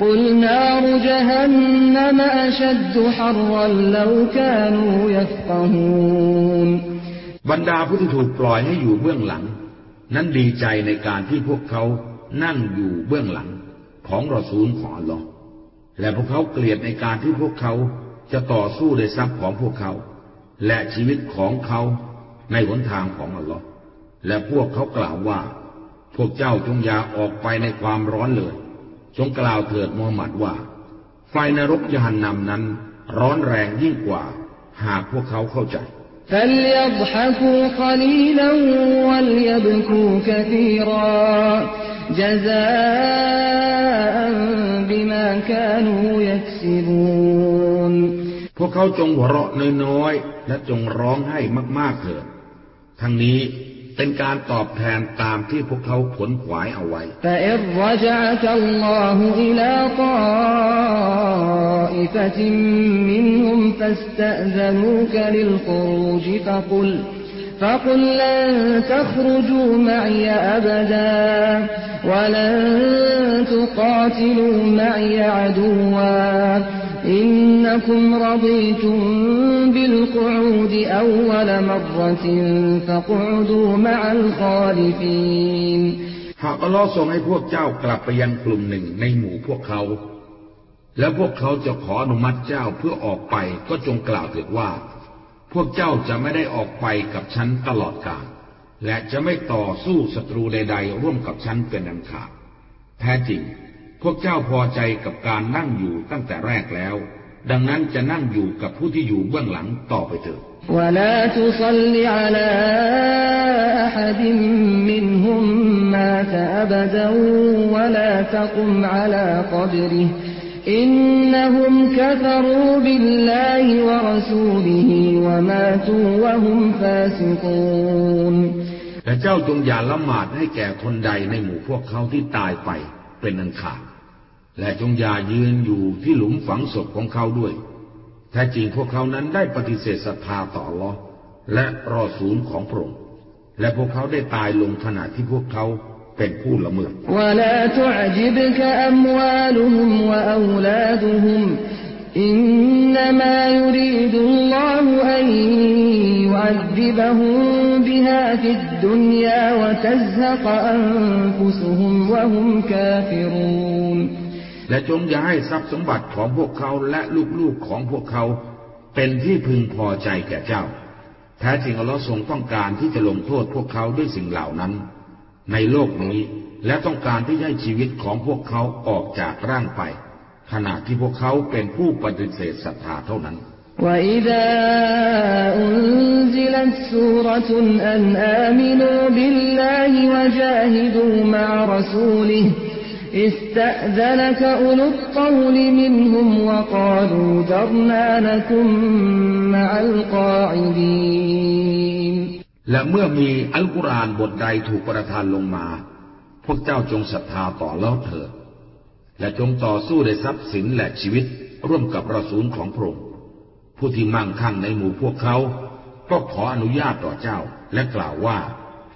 قل نار جهنم أشد حرا لو كانوا يفقهون บรรดาผู้ที่ถูกปล่อยให้อยู่เบื้องหลัง นั้นดีใจในการที่พวกเขานั่งอยู่เบื้องหลังของรอซูลของอัลลอฮ์และพวกเขาเกลียดในการที่พวกเขาจะต่อสู้ในทรัพย์ของพวกเขา และชีวิตของเขาในหนทางของอัลลอฮ์และพวกเขากล่าวว่า พวกเจ้าจงอย่าออกไปในความร้อนเลย จงกล่าวเถิดมูฮัมหมัดว่า ไฟนรกยหันนำนั้น ร้อนแรงยิ่งกว่า หากพวกเขาเข้าใจพวกเขาจงหัวเราะน้อยๆและจงร้องให้มาก ๆเถิดทั้งนี้ เป็นการตอบแทนตามที่พวกเขาผลขวายเอาไว้ فإن رجعك الله إلى طائفة منهم فاستأذنوك للخروج فقل فقل لن تخرجوا معي أبدا ولن تقاتلوا معي عدوا إنكم رضيتم بالقعود أول مرة فاقعدوا مع الخالفين หากอัลลอฮ์ทรงให้พวกเจ้ากลับไปยังกลุ่มหนึ่งในหมู่พวกเขา แล้วพวกเขาจะขออนุมัติเจ้าเพื่อออกไปก็จงกล่าวเถิดว่า พวกเจ้าจะไม่ได้ออกไปกับฉันตลอดกาลและจะไม่ต่อสู้ศัตรูใด ๆ ร่วมกับฉันเป็นอันขาดแท้จริง พวกเจ้าพอใจกับการนั่งอยู่ตั้งแต่แรกแล้ว ดังนั้นจะนั่งอยู่กับผู้ที่อยู่เบื้องหลังต่อไปเถิดอินนหุมคัฟรูบิลลาฮิวะรสูลิฮิวะมาตูวะฮุมฟาสิกูนและเจ้าจงอย่าละหมาดให้แก่คนใดในหมู่พวกเขาที่ตายไปเป็นอันขาด และจงอย่ายืนอยู่ที่หลุมฝังศพของเขาด้วย แท้จริงพวกเขานั้นได้ปฏิเสธศรัทธาต่อลอและรอศูนย์ของพระองค์ และพวกเขาได้ตายลงขณะที่พวกเขาเป็นผู้ละเมิดและอินนามายริดุลลอฮุอันยุอัซซิบะฮุมบิฮาฟิดดุนยาวะตัซฮะกอันฟุซุฮุมวะฮุมกาฟิรู และจงอย่าให้ทรัพย์สมบัติของพวกเขาและลูกๆของพวกเขา เป็นที่พึงพอใจแก่เจ้า แท้จริงอัลลอฮ์ทรงต้องการที่จะลงโทษพวกเขาด้วยสิ่งเหล่านั้น ในโลกนี้ และต้องการที่ให้ชีวิตของพวกเขาออกจากร่างไป ขณะที่พวกเขาเป็นผู้ปฏิเสธศรัทธาเท่านั้น وإذا أنزلت سورة أن آمنوا بالله وجاهدوا مع رسوله استأذنك أولو الطول منهم وقالوا ذرنا نكن مع القاعدين และเมื่อมีอัลกุรอานบทใดถูกประทานลงมา พวกเจ้าจงศรัทธาต่อแล้วเถิด และจงต่อสู้ในทรัพย์สินและชีวิตร่วมกับรสูลของพระองค์ผู้ที่มั่งคั่งในหมู่พวกเขา ก็ขออนุญาตต่อเจ้า และกล่าวว่า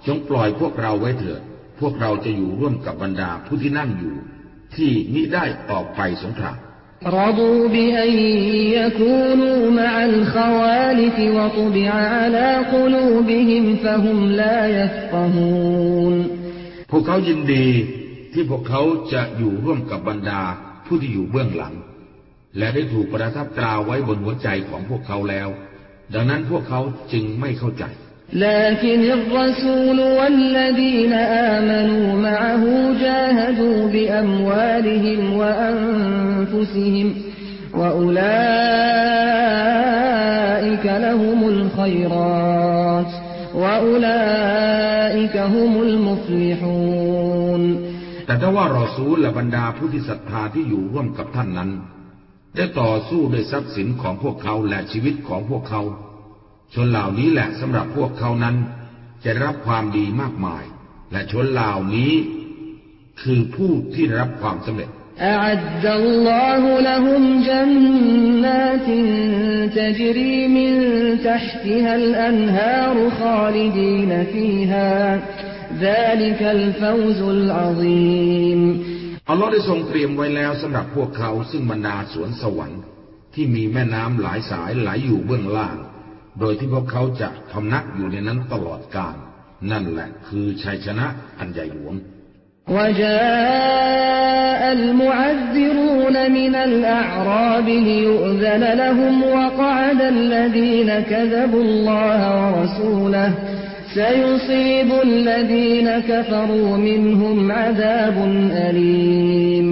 จงปล่อยพวกเราไว้เถิด พวกเราจะอยู่ร่วมกับบรรดาผู้ที่นั่งอยู่ ที่มิได้ออกไปสงครามพวกเขายินดีที่พวกเขาจะอยู่ร่วมกับบรรดาผู้ที่อยู่เบื้องหลัง และได้ถูกประทับตราไว้บนหัวใจของพวกเขาแล้ว ดังนั้นพวกเขาจึงไม่เข้าใจ لكن الرسول والذين آمنوا معه جاهدوا بأموالهم وأنفسهم وأولئك لهم الخيرات وأولئك هم المفلحون แต่ถ้าว่ารอซูลและบรรดาผู้ที่ศรัทธาที่อยู่ร่วมกับท่านนั้น ได้ต่อสู้ด้วยทรัพย์สินของพวกเขาและชีวิตของพวกเขา ชนเหล่านี้แหละสำหรับพวกเขานั้น จะได้รับความดีมากมาย และชนเหล่านี้ คือผู้ที่ได้รับความสำเร็จ أعد الله لهم جنات تجري من تحتها الأنهار خالدين فيها ذلك الفوز العظيم อัลลอฮ์ได้ทรงเตรียมไว้แล้วสำหรับพวกเขาซึ่งบรรดาสวนสวรรค์ ที่มีแม่น้ำหลายสายไหลอยู่เบื้องล่าง โดยที่พวกเขาจะพำนักอยู่ในนั้นตลอดกาลนั่นแหละคือชัยชนะอันใหญ่หลวง وجاء المعذرون من الأعراب ليؤذن لهم وقعد الذين كذبوا الله ورسوله سيصيب الذين كفروا منهم عذاب أليم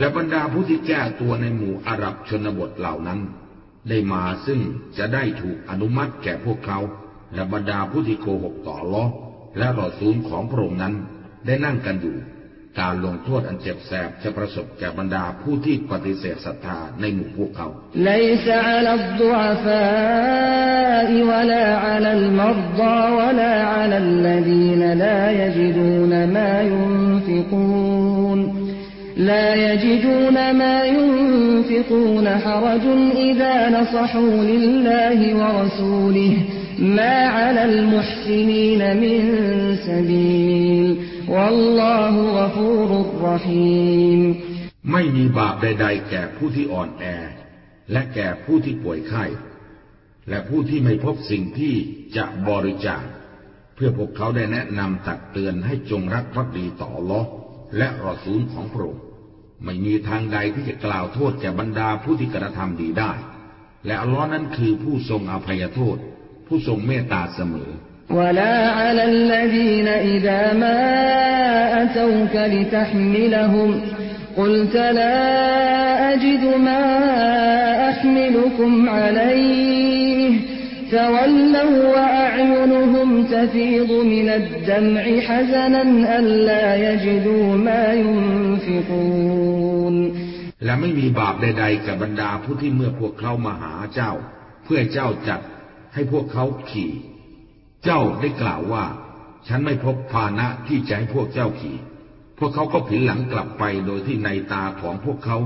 และบรรดาผู้ที่แก้ตัวในหมู่อาหรับชนบทเหล่านั้น ได้มาซึ่งจะได้ถูกอนุมัติแก่พวกเขา และบรรดาผู้ที่โกหกต่อลอและรอซูลของพระองค์นั้นได้นั่งกันอยู่ การลงโทษอันเจ็บแสบจะประสบแก่บรรดาผู้ที่ปฏิเสธศรัทธาในหมู่พวกเขา ليس على الضعفاء ولا على المرضى ولا على الذين لا يجدون ما ينفقون لا يجدون ما ينفقون حرج إذا نصحوا لله ورسوله ما على المحسنين من سبيل والله غفور رحيم ไม่มีบาปใด ๆ แก่ผู้ที่อ่อนแอ และแก่ผู้ที่ป่วยไข้ และผู้ที่ไม่พบสิ่งที่จะบริจาค เพื่อพวกเขาได้แนะนำตักเตือนให้จงรักภักดีต่ออัลลอฮ์และรอซูลของพระองค์ ไม่มีทางใดที่จะกล่าวโทษแก่บรรดาผู้ที่กระทำดีได้ และอัลลอฮ์นั้นคือผู้ทรงอภัยโทษ ผู้ทรงเมตตาเสมอ ولا على الذين إذا ما أتوك لتحملهم قلت لا أجد ما أحملكم عليه تولوا وأعينهم تفيض من الدمع حزنا ألا يجدوا ما ينفقون และไม่มีบาปใดๆกับบรรดาผู้ที่เมื่อพวกเขามาหาเจ้า เพื่อเจ้าจัดให้พวกเขาขี่ เจ้าได้กล่าวว่า ฉันไม่พบพานะที่จะให้พวกเจ้าขี่ พวกเขาก็ผินหลังกลับไปโดยที่ในตาของพวกเขา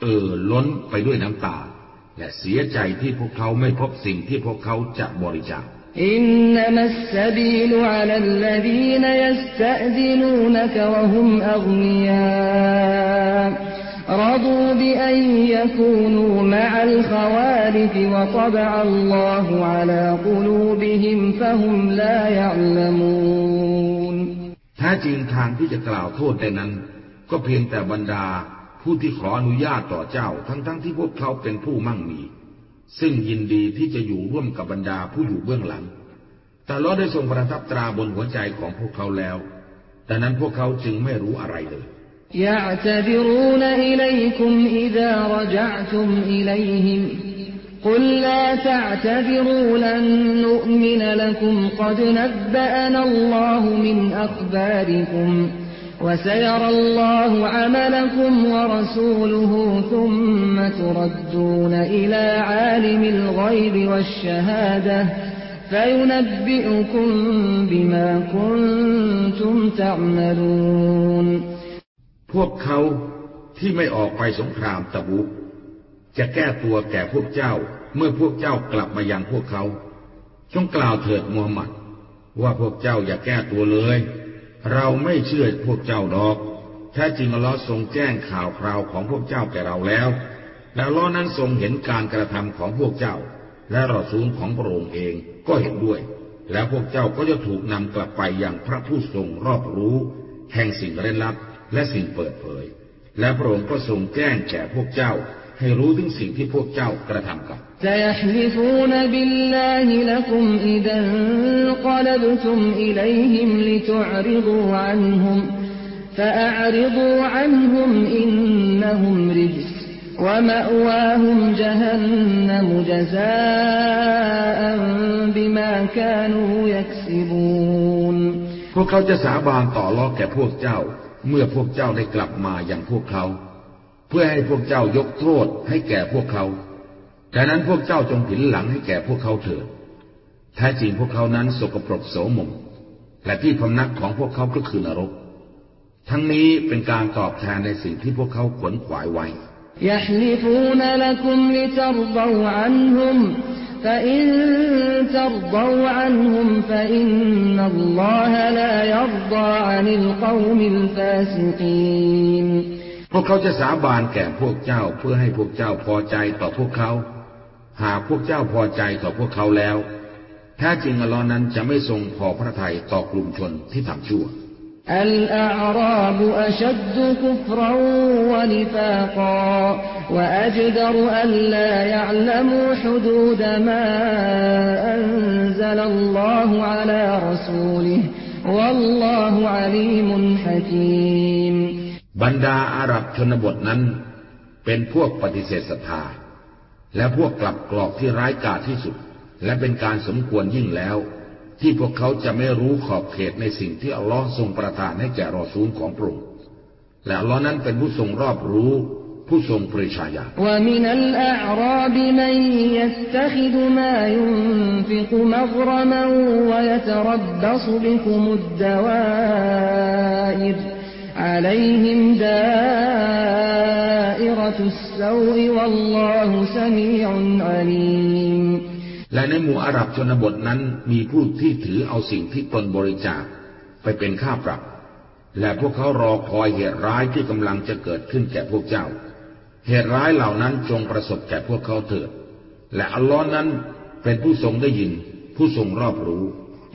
เอ่อล้นไปด้วยน้ำตา และเสียใจที่พวกเขาไม่พบสิ่งที่พวกเขาจะบริจาคอินนัมสบีลอัลลดีนยัสตะดินูนกวะฮุมอัฆนียารดูบิอันยกูนูมะอัลขวาริฟวะตบะอัลลอฮุอะลากุลูบิฮิมฟะฮุมลายัลมูนแท้จริงทางที่จะกล่าวโทษใดนั้น ก็เพียงแต่บรรดา ผู้ที่ขออนุญาตต่อเจ้า ทั้งๆทที่พวกเขาเป็นผู้มั่งมี ซึ่งยินดีที่จะอยู่ร่วมกับบรรดาผู้อยู่เบื้องหลัง แต่ลอได้ทรงประทับตราบนหัวใจของพวกเขาแล้วดังนั้นพวกเขาจึงไม่รู้อะไรเลย يعتذرون إليكم إذا رجعتم إليهم قل لا تعتذروا لن نؤمن لكم قد نبأنا الله من أخباركم وسيرى الله عملكم ورسوله ثم تردون إلى عالم الغيب والشهادة فينبئكم بما كنتم تعملون พวกเขาที่ไม่ออกไปสงครามตะบุกจะแก้ตัวแก่พวกเจ้า เมื่อพวกเจ้ากลับมายังพวกเขาจงกล่าวเถิดมูฮัมหมัด ว่าพวกเจ้าอย่าแก้ตัวเลย เราไม่เชื่อพวกเจ้าดอก แท้จริงอัลลอฮ์ทรงแจ้งข่าวคราวของพวกเจ้าแก่เราแล้ว และอัลลอฮ์นั้นทรงเห็นการกระทำของพวกเจ้า และรอซูลของพระองค์เองก็เห็นด้วย แล้วพวกเจ้าก็จะถูกนำกลับไปอย่างพระผู้ทรงรอบรู้ แห่งสิ่งเร้นลับและสิ่งเปิดเผย และพระองค์ก็ทรงแจ้งแก่พวกเจ้า ให้รู้ถึงสิ่งที่พวกเจ้ากระทำกัน سيحلفون بالله لكم إذا انقلبتم إليهم لتعرضوا عنهم فأعرضوا عنهم إنهم رجس ومأواهم جهنم جزاء بما كانوا يكسبون พวกเขาจะสาบานต่อล้อแก่พวกเจ้า เมื่อพวกเจ้าได้กลับมาอย่างพวกเขา เพื่อให้พวกเจ้ายกโทษให้แก่พวกเขา ดังนั้นพวกเจ้าจงผินหลังให้แก่พวกเขาเถิดแท้จริงพวกเขานั้นสกปรกโสมม และที่พำนักของพวกเขาก็คือนรก ทั้งนี้เป็นการตอบแทนในสิ่งที่พวกเขาขวนขวายไว้ يحلفون لكم لترضوا عنهم فإن ترضوا عنهم فإن الله لا يرضى عن القوم الفاسقين พวกเขาจะสาบานแก่พวกเจ้าเพื่อให้พวกเจ้าพอใจต่อพวกเขา หากพวกเจ้าพอใจต่อพวกเขาแล้ว แท้จริงอัลลอฮ์นั้นจะไม่ทรงพอพระทัยต่อกลุ่มชนที่ทำชั่ว الأعراب أشد كفرا ونفاقا وأجدر ألا يعلموا حدود ما أنزل الله على رسوله والله عليم حكيم บรรดาอาหรับชนบทนั้น เป็นพวกปฏิเสธศรัทธา และพวกกลับกรอกที่ร้ายกาจที่สุด และเป็นการสมควรยิ่งแล้ว ที่พวกเขาจะไม่รู้ขอบเขตในสิ่งที่อัลลอฮ์ทรงประทานให้แก่รอซูลของพระองค์และอัลลอฮ์นั้นเป็นผู้ทรงรอบรู้ผู้ทรงปริชาญาณและ يتخذ ما ينفق مغرما ويتربص بكم الدوائر عليهم دائرة السوء والله سميع عليم และในหมู่อาหรับชนบทนั้นมีผู้ที่ถือเอาสิ่งที่ตนบริจาคไปเป็นค่าปรับ และพวกเขารอคอยเหตุร้ายที่กำลังจะเกิดขึ้นแก่พวกเจ้า เหตุร้ายเหล่านั้นจงประสบแก่พวกเขาเถิด และอัลลอฮ์นั้นเป็นผู้ทรงได้ยิน ผู้ทรงรอบรู้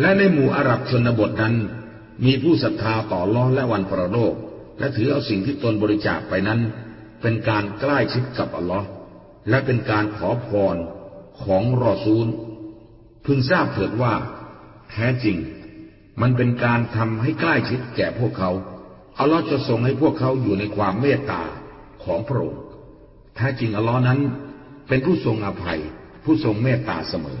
และในหมู่อาหรับชนบทนั้น มีผู้ศรัทธาต่อล้อและวันประโลก และถือเอาสิ่งที่ตนบริจาคไปนั้น เป็นการใกล้ชิดกับอัลลอฮ์และเป็นการขอพรของรอซูล พึงทราบเถิดว่า แท้จริง มันเป็นการทำให้ใกล้ชิดแก่พวกเขาอัลลอฮ์จะทรงให้พวกเขาอยู่ในความเมตตาของพระองค์แท้จริงอัลลอฮ์นั้น เป็นผู้ทรงอภัย ผู้ทรงเมตตาเสมอ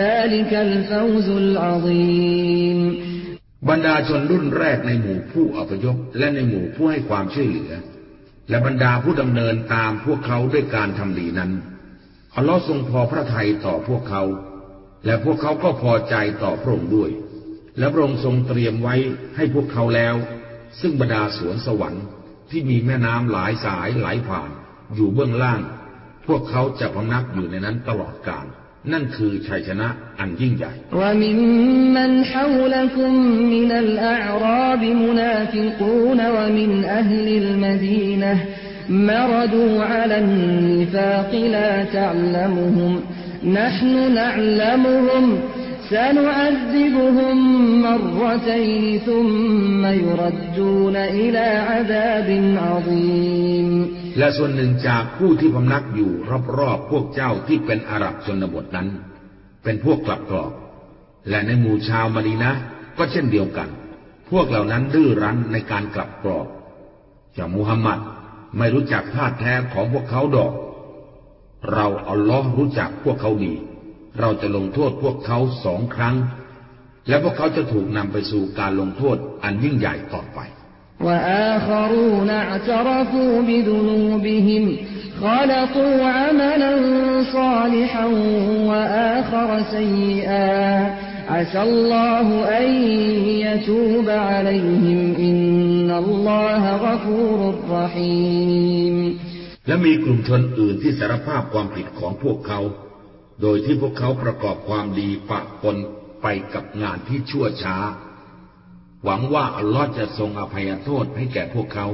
ذلك الفوز العظيم บรรดาชนรุ่นแรกในหมู่ผู้อพยพและในหมู่ผู้ให้ความช่วยเหลือ และบรรดาผู้ดำเนินตามพวกเขาด้วยการทำดีนั้นอัลลอฮ์ทรงพอพระทัยต่อพวกเขา และพวกเขาก็พอใจต่อพระองค์ด้วย และพระองค์ทรงเตรียมไว้ให้พวกเขาแล้วซึ่งบรรดาสวนสวรรค์ที่มีแม่น้ำหลายสายไหลผ่าน อยู่เบื้องล่าง พวกเขาจะพำนักอยู่ในนั้นตลอดกาล นั่นคือชัยชนะอันยิ่งใหญ่ وممن حولكم من الأعراب منافقون ومن أهل المدينة مردوا على النفاق لا تعلمهم نحن نعلمهم سنعذبهم مرتين ثم يردون إلى عذاب عظيم และส่วนหนึ่งจากผู้ที่พำนักอยู่รอบๆพวกเจ้าที่เป็นอาหรับชนบทนั้น เป็นพวกกลับกรอก และในหมู่ชาวมาดีนะก็เช่นเดียวกัน พวกเหล่านั้นดื้อรั้นในการกลับกรอกจากมุฮัมมัดไม่รู้จักท่าแท้ของพวกเขาดอก เราอัลลอฮ์รู้จักพวกเขาดี เราจะลงโทษพวกเขาสองครั้ง และพวกเขาจะถูกนำไปสู่การลงโทษอันยิ่งใหญ่ต่อไป وآخرون اعترفوا بذنوبهم خلقوا عملا صالحا وآخر سيئا عسى الله أن يتوب عليهم إن الله غفور رحيم และมีกลุ่มชนอื่นที่สารภาพความผิดของพวกเขาโดยที่พวกเขาประกอบความดีปะปนไปกับงานที่ชั่วช้า หวังว่าอัลลอฮ์จะทรงอภัยโทษให้แก่พวกเขา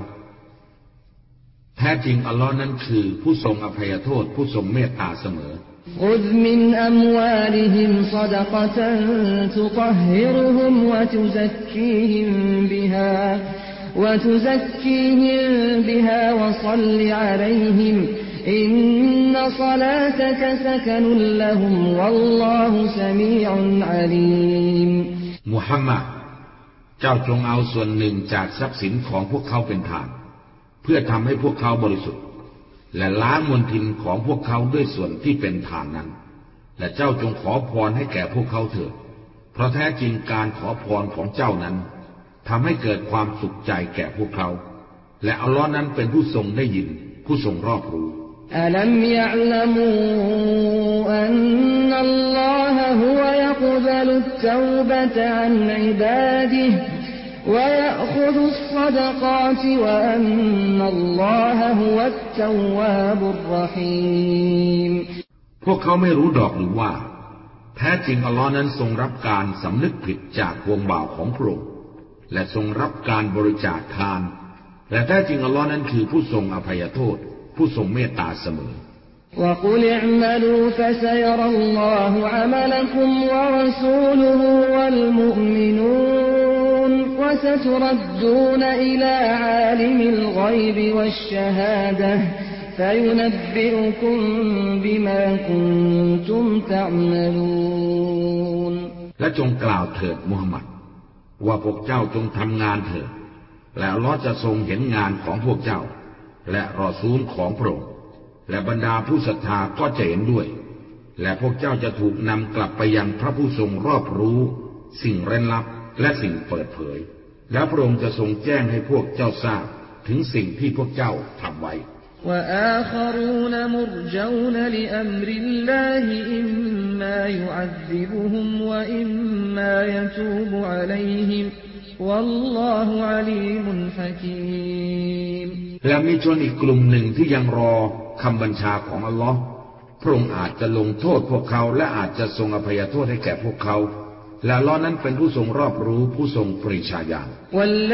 แท้จริงอัลลอฮ์นั้นคือผู้ทรงอภัยโทษผู้ทรงเมตตาเสมอ خذ من أموالهم صدقة تطهرهم وتزكيهم بها وتزكيهم بها وصل عليهم إن صلاتك سكن لهم والله سميع عليم มุฮัมมัด เจ้าจงเอาส่วนหนึ่งจากทรัพย์สินของพวกเขาเป็นทาน เพื่อทำให้พวกเขาบริสุทธิ์ และล้างมลทินของพวกเขาด้วยส่วนที่เป็นทานนั้น และเจ้าจงขอพรให้แก่พวกเขาเถิด เพราะแท้จริงการขอพรของเจ้านั้นทำให้เกิดความสุขใจแก่พวกเขา และอัลลอฮ์นั้นเป็นผู้ทรงได้ยินผู้ทรงรอบรู้ ألم يعلموا أن الله هو يقبل التوبة عن عباده ويأخذ الصدقات وأن الله هو التواب الرحيم พวกเขาไม่รู้ดอกหรือว่า แท้จริงอัลลอฮ์นั้นทรงรับการสำนึกผิดจากวงบ่าวของพระองค์และทรงรับการบริจาคทาน และแท้จริงอัลลอฮ์นั้นคือผู้ทรงอภัยโทษ ผู้ทรงเมตตาเสมอ وقل اعملوا فسيرى الله عملكم ورسوله والمؤمنون وستردون إلى عالم الغيب والشهادة فينبئكم بما كنتم تعملون และจงกล่าวเถิดมุฮัมมัด ว่าพวกเจ้าจงทำงานเถิด และอัลลอฮ์จะทรงเห็นงานของพวกเจ้า และรอซูลของพระองค์และบรรดาผู้ศรัทธาก็จะเห็นด้วย และพวกเจ้าจะถูกนำกลับไปยังพระผู้ทรงรอบรู้ สิ่งเร้นลับและสิ่งเปิดเผย และพระองค์จะทรงแจ้งให้พวกเจ้าทราบถึงสิ่งที่พวกเจ้าทำไว้ และมีชนอีกกลุ่มหนึ่งที่ยังรอคำบัญชาของอัลลอฮ์พระองค์อาจจะลงโทษพวกเขาและอาจจะทรงอภัยโทษให้แก่พวกเขาและล้อนั้นเป็นผู้ทรงรอบรู้ผู้ทรงปริชาญาณวัล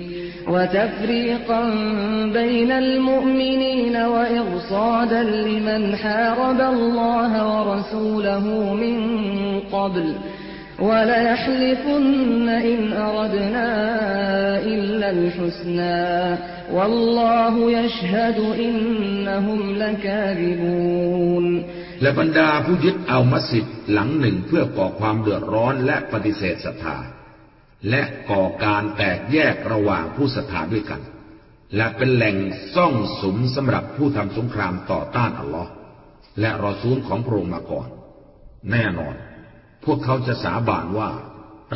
ะ وتفريقا بين المؤمنين وإرصادا لمن حارب الله ورسوله من قبل وليحلفن إن أردنا إلا الحسنى والله يشهد إنهم لكاذبون และบรรดาผู้ยึดเอามัสยิดหลังหนึ่งเพื่อก่อความเดือดร้อนและปฏิเสธศรัทธา และก่อการแตกแยกระหว่างผู้ศรัทธาด้วยกัน และเป็นแหล่งซ่องสมสำหรับผู้ทำสงครามต่อต้านอัลลอฮ์และรอซูลของพระองค์มาก่อน แน่นอน พวกเขาจะสาบานว่า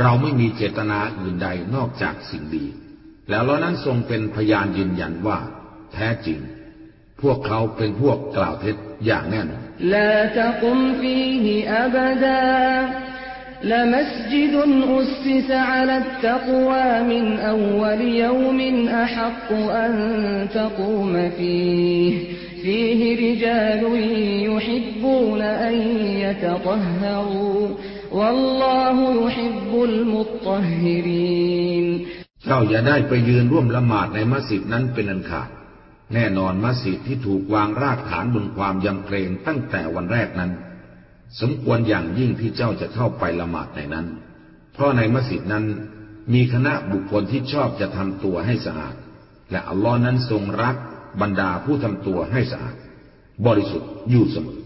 เราไม่มีเจตนาอื่นใดนอกจากสิ่งดี แล้วเรานั้นทรงเป็นพยานยืนยันว่า แท้จริง พวกเขาเป็นพวกกล่าวเท็จอย่างแน่นอน لمسجد أسس على التقوى من أول يوم أحق أن تقوم فيه فيه رجال يحبون أن يتطهروا والله يحب المطهرين เจ้าอย่าได้ไปยืนร่วมละหมาดในมัสยิดนั้นเป็นอันขาด แน่นอนมัสยิดที่ถูกวางรากฐานบนความยำเกรงตั้งแต่วันแรกนั้น สมควรอย่างยิ่งที่เจ้าจะเข้าไปละหมาดในนั้น เพราะในมัสยิดนั้นมีคณะบุคคลที่ชอบจะทำตัวให้สะอาด และอัลลอฮ์นั้นทรงรักบรรดาผู้ทำตัวให้สะอาด บริสุทธิ์อยู่เสมอ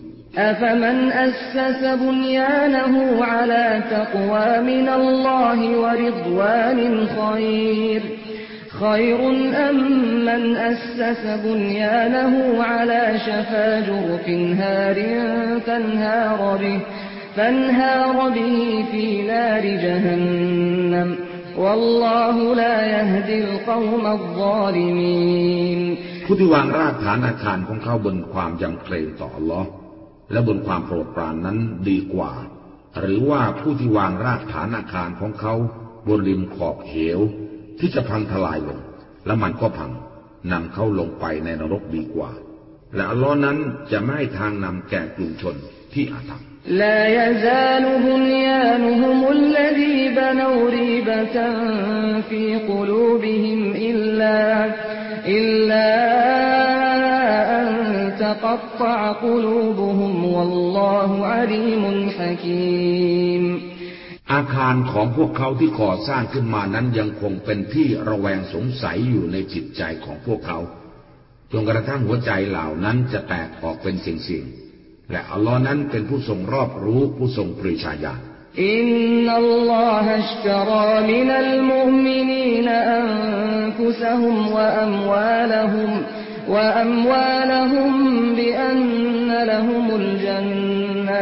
أفمن أسس بنيانه على تقوى من الله ورضوان خير خير أم من أسس بنيانه على شفا جرف هار فانهار به فانهار به في نار جهنم والله لا يهدي القوم الظالمين ผู้ที่วางรากฐานอาคารของเขาบนความยำเกรงต่ออัลลอฮ์และบนความโปรดปรานนั้นดีกว่า หรือว่าผู้ที่วางรากฐานอาคารของเขาบนริมขอบเหว ที่จะพังทลายลง และมันก็พังนำเขาลงไปในนรกดีกว่า และอัลลอฮ์นั้นจะไม่ให้ทางนำแก่กลุ่มชนที่อาธรรม لا يزال بنيانهم الذي بنوا ريبة في قلوبهم إلا إلا أن تقطع قلوبهم والله عليم حكيم อาคารของพวกเขาที่ก่อสร้างขึ้นมานั้นยังคงเป็นที่ระแวงสงสัยอยู่ในจิตใจของพวกเขาจนกระทั่งหัวใจเหล่านั้นจะแตกออกเป็นสิ่งๆและอัลลอฮ์นั้นเป็นผู้ทรงรอบรู้ผู้ทรงปริชาญาณ إن الله اشترى من المؤمنين أنفسهم وأموالهم وأموالهم بأن لهم الجنة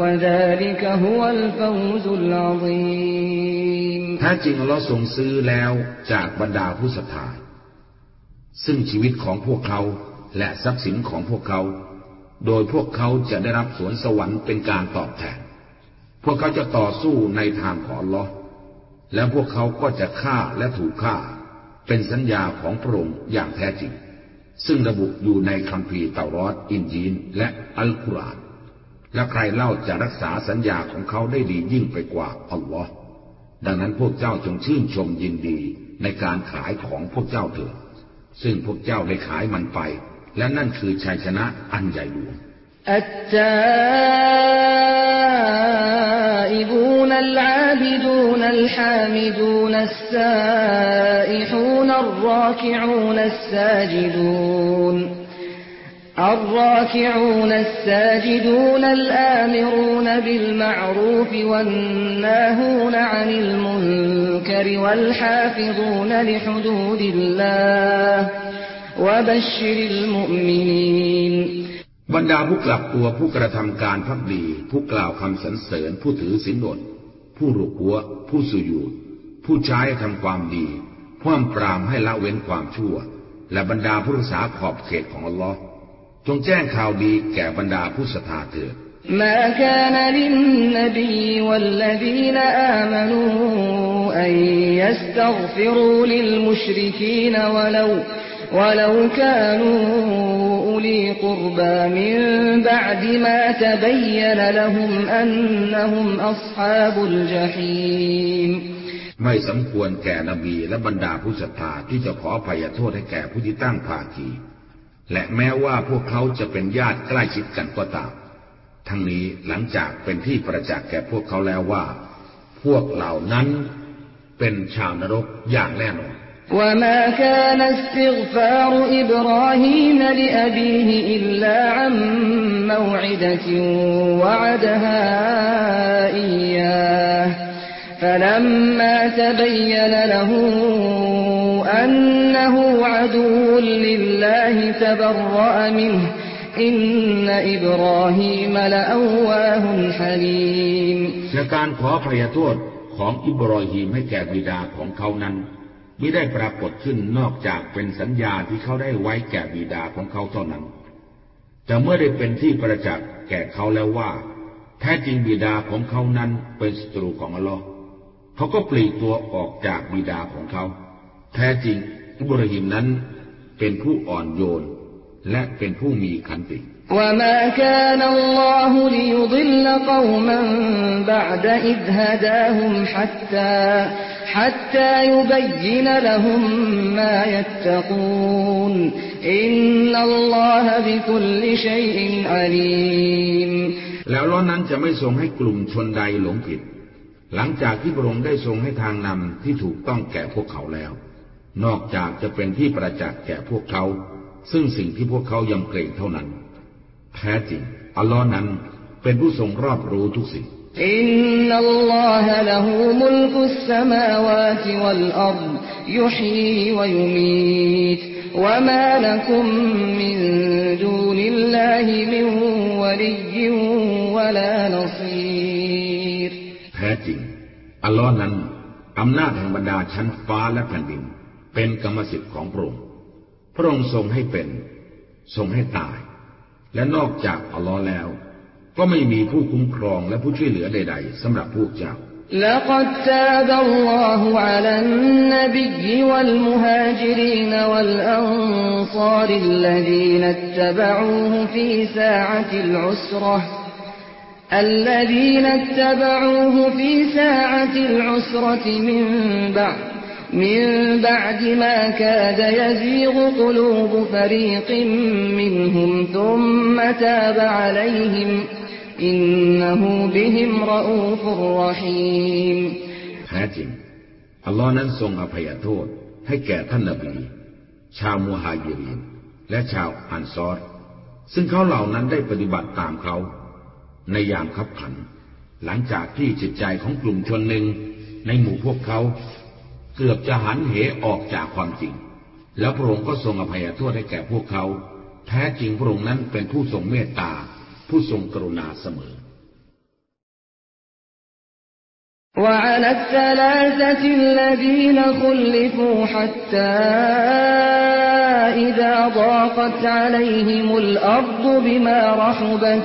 وذلك هو الفوز العظيم แท้จริงอัลลอฮ์ทรงซื้อแล้วจากบรรดาผู้ศรัทธา ซึ่งชีวิตของพวกเขาและทรัพย์สินของพวกเขา โดยพวกเขาจะได้รับสวนสวรรค์เป็นการตอบแทน พวกเขาจะต่อสู้ในทางของอัลลอฮ์และพวกเขาก็จะฆ่าและถูกฆ่า เป็นสัญญาของพระองค์อย่างแท้จริง ซึ่งระบุอยู่ในคัมภีร์เตารอดอินจีน และอัลกุรอาน และใครเล่าจะรักษาสัญญาของเขาได้ดียิ่งไปกว่าอัลลอฮ์ดังนั้นพวกเจ้าจงชื่นชมยินดีในการขายของพวกเจ้าเถิด ซึ่งพวกเจ้าได้ขายมันไป และนั่นคือชัยชนะอันใหญ่หลวง التائبون العابدون الحامدون السائحون الراكعون الساجدون الراكعون الساجدون الآمرون بالمعروف والناهون عن المنكر والحافظون لحدود الله وبشر المؤمنين บรรดาผู้กลับตัวผู้กระทำการพักดี ผู้กล่าวคำสรรเสริญผู้ถือสินอดผู้รุกหัว ผู้สุยูดผู้ใช้ทำความดีห้ามปรามให้ละเว้นความชั่ว และบรรดาผู้รักษาขอบเขตของอัลลอฮ์ จงแจ้งข่าวดีแก่บรรดาผู้ศรัทธาเถิด ما كان للنبي والذين آمنوا أن يستغفروا للمشركين ولو ولو كانوا أولي قربى من بعد ما تبين لهم أنهم أصحاب الجحيم ไม่สมควรแก่นบีและบรรดาผู้ศรัทธาที่จะขออภัยโทษให้แก่ผู้ที่ตั้งภาคี และแม้ว่าพวกเขาจะเป็นญาติใกล้ชิดกันก็ตาม ทั้งนี้หลังจากเป็นที่ประจักษ์แก่พวกเขาแล้วว่า พวกเหล่านั้นเป็นชาวนรกอย่างแน่นอน وما كان استغفار إبراهيم لأبيه إلا عن موعدة وعدها إياه فلما تبين له أنه عدو لله تبرأ منه إن إبراهيم لأواه حليم และการขอพยโทษของอิบรอฮีมให้แก่บิดาของเขานั้นไม่ได้ปรากฏขึ้นนอกจากเป็นสัญญาที่เขาได้ไว้แก่บิดาของเขาเท่านั้น แต่เมื่อได้เป็นที่ประจักษ์แก่เขาแล้วว่า แท้จริงบิดาของเขานั้นเป็นศัตรูของอัลลอฮ์เขาก็ปลีกตัวออกจากบิดาของเขา แท้จริงอิบราฮิมนั้นเป็นผู้อ่อนโยน และเป็นผู้มีขันติ وما كان الله ليضل قوما بعد إذ هداهم حتى حتى يبين لهم ما يتقون إن الله بكل شيء عليم แล้วล้อนั้นจะไม่ทรงให้กลุ่มชนใดหลงผิด หลังจากที่พระองค์ได้ทรงให้ทางนำที่ถูกต้องแก่พวกเขาแล้ว นอกจากจะเป็นที่ประจักษ์แก่พวกเขา ซึ่งสิ่งที่พวกเขายำเกรงเท่านั้น แท้จริง อัลลอฮ์นั้นเป็นผู้ทรงรอบรู้ทุกสิ่งอินนัลลอฮะละหูมุลกุสสมาวาติวัลอัรดยุฮีวะยุมีตวะมาลักุมมินดูนิลลาฮิมินวะลิยิวะลานซีรแท้จริง อัลลอฮ์นั้นอำนาจแห่งบรรดาชั้นฟ้าและแผ่นดิน เป็นกรรมสิทธิ์ของพระองค์ พระองค์ทรงให้เป็น ทรงให้ตาย และนอกจากอัลลอฮ์แล้ว ก็ไม่มีผู้คุ้มครองและผู้ช่วยเหลือใด ๆสำหรับพวกเจ้า لقد تاب الله على النبي والمهاجرين والأنصار الذين اتبعوه في ساعة العسرة الذين اتبعوه في ساعة العسرة من بعد من بعد ما كاد يزيغ قلوب فريق منهم ثم تاب عليهم إنه بهم رؤوف رحيم แท้จริง อัลลอฮ์นั้นทรงอภัยโทษให้แก่ท่านนบี ชาวมูฮายิริน และชาวอันซอร ซึ่งเขาเหล่านั้นได้ปฏิบัติตามเขา ในยามขับขัน หลังจากที่จิตใจของกลุ่มชนหนึ่ง ในหมู่พวกเขา เกือบจะหันเหออกจากความจริง แล้วพระองค์ก็ทรงอภัยโทษให้แก่พวกเขา แท้จริงพระองค์นั้นเป็นผู้ทรงเมตตา ผู้ทรงกรุณาเสมอ وعلى الثلاثة الذين خلفوا حتى إذا ضاقت عليهم الأرض بما رحبت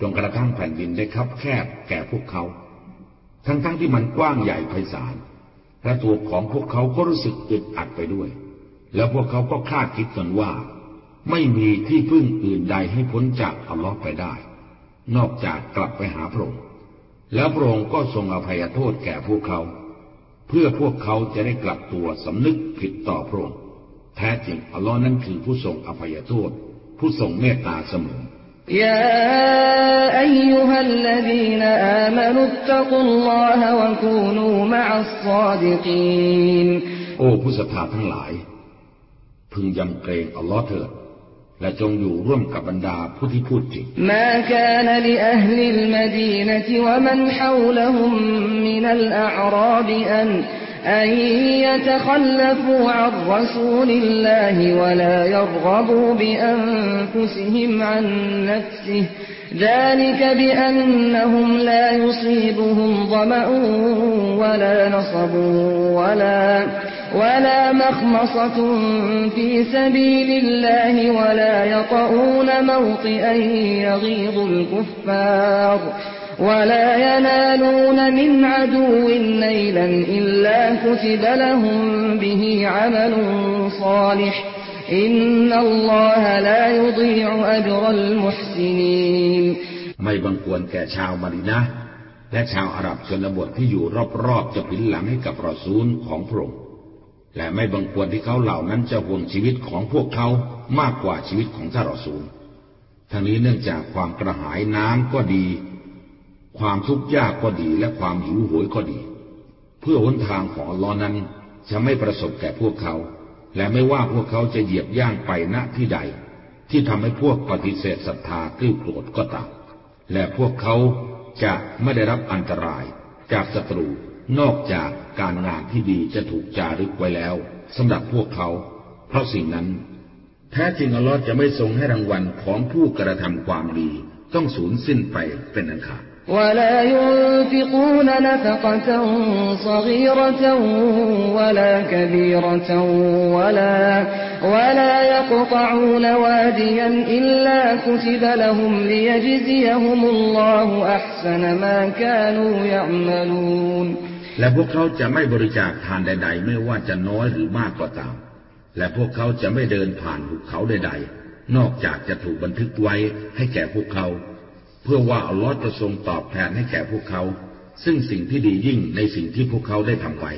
จนกระทั่งแผ่นดินได้คับแคบแก่พวกเขา ทั้งๆทที่มันกว้างใหญ่ไพศาลและตัวของพวกเขาก็รู้สึกอึดอัดไปด้วย แล้วพวกเขาก็คาดคิดกันว่า ไม่มีที่พึ่งอื่นใดให้พ้นจากอัลลอฮ์ไปได้ นอกจากกลับไปหาพระองค์แล้วพระองค์ก็ทรงอภัยโทษแก่พวกเขา เพื่อพวกเขาจะได้กลับตัวสำนึกผิดต่อพระองค์แท้จริงอัลลอฮ์นั้นคือผู้ทรงอภัยโทษ ผู้ทรงเมตตาเสมอ يا أيها الذين آمنوا اتقوا الله وكونوا مع الصادقين โอ้ผู้ศรัทธาทั้งหลาย พึงยำเกรงอัลลอฮ์เถิดและจงอยู่ร่วมกับบรรดาผู้ที่พูดจริง ما كان لأهل المدينة ومن حولهم من الأعراب أن أن يتخلفوا عن رسول الله ولا يرغبوا بأنفسهم عن نفسه. ذلك بأنهم لا يصيبهم ظمأ ولا نصب ولا ولا مخمصة في سبيل الله ولا يطؤون موطئا يغيظ الكفار. ولا ينالون من عدو نيلا إلا كتب لهم به عمل صالح إن الله لا يضيع أجر المحسنين ไม่บังควรแก่ชาวมาดินะและชาวอาหรับชนบทที่อยู่รอบๆจะผินหลังให้กับรอซูลของพระองค์และไม่บังควรที่เขาเหล่านั้นจะห่วงชีวิตของพวกเขามากกว่าชีวิตของท่านรอซูลทั้งนี้เนื่องจากความกระหายน้ำก็ดี ความทุกข์ยากก็ดีและความหิวโหยก็ดี เพื่อหนทางของลอฮ์นั้นจะไม่ประสบแก่พวกเขา และไม่ว่าพวกเขาจะเหยียบย่างไปณที่ใด ที่ทำให้พวกปฏิเสธศรัทธากลิ้วโกรธก็ตามและพวกเขาจะไม่ได้รับอันตราย จากศัตรูนอกจากการงานที่ดีจะถูกจารึกไว้แล้วสำหรับพวกเขา เพราะสิ่งนั้น แท้จริงอัลลอฮ์จะไม่ทรงให้รางวัลของผู้กระทำความดี ต้องสูญสิ้นไปเป็นอันขาด ولا ينفقون نفقة صغيرة ولا كبيرة ولا ولا يقطعون واديا إلا كتب لهم ليجزيهم الله أحسن ما كانوا يعملون และพวกเขาจะไม่บริจาคทานใด ๆ ไม่ว่าจะน้อยหรือมากก็ตาม และพวกเขาจะไม่เดินผ่านหุบเขาใด ๆ นอกจากจะถูกบันทึกไว้ให้แก่พวกเขา เพื่อว่าอัลลอฮ์จะทรงตอบแทนให้แก่พวกเขา ซึ่งสิ่งที่ดียิ่งในสิ่งที่พวกเขาได้ทำไว้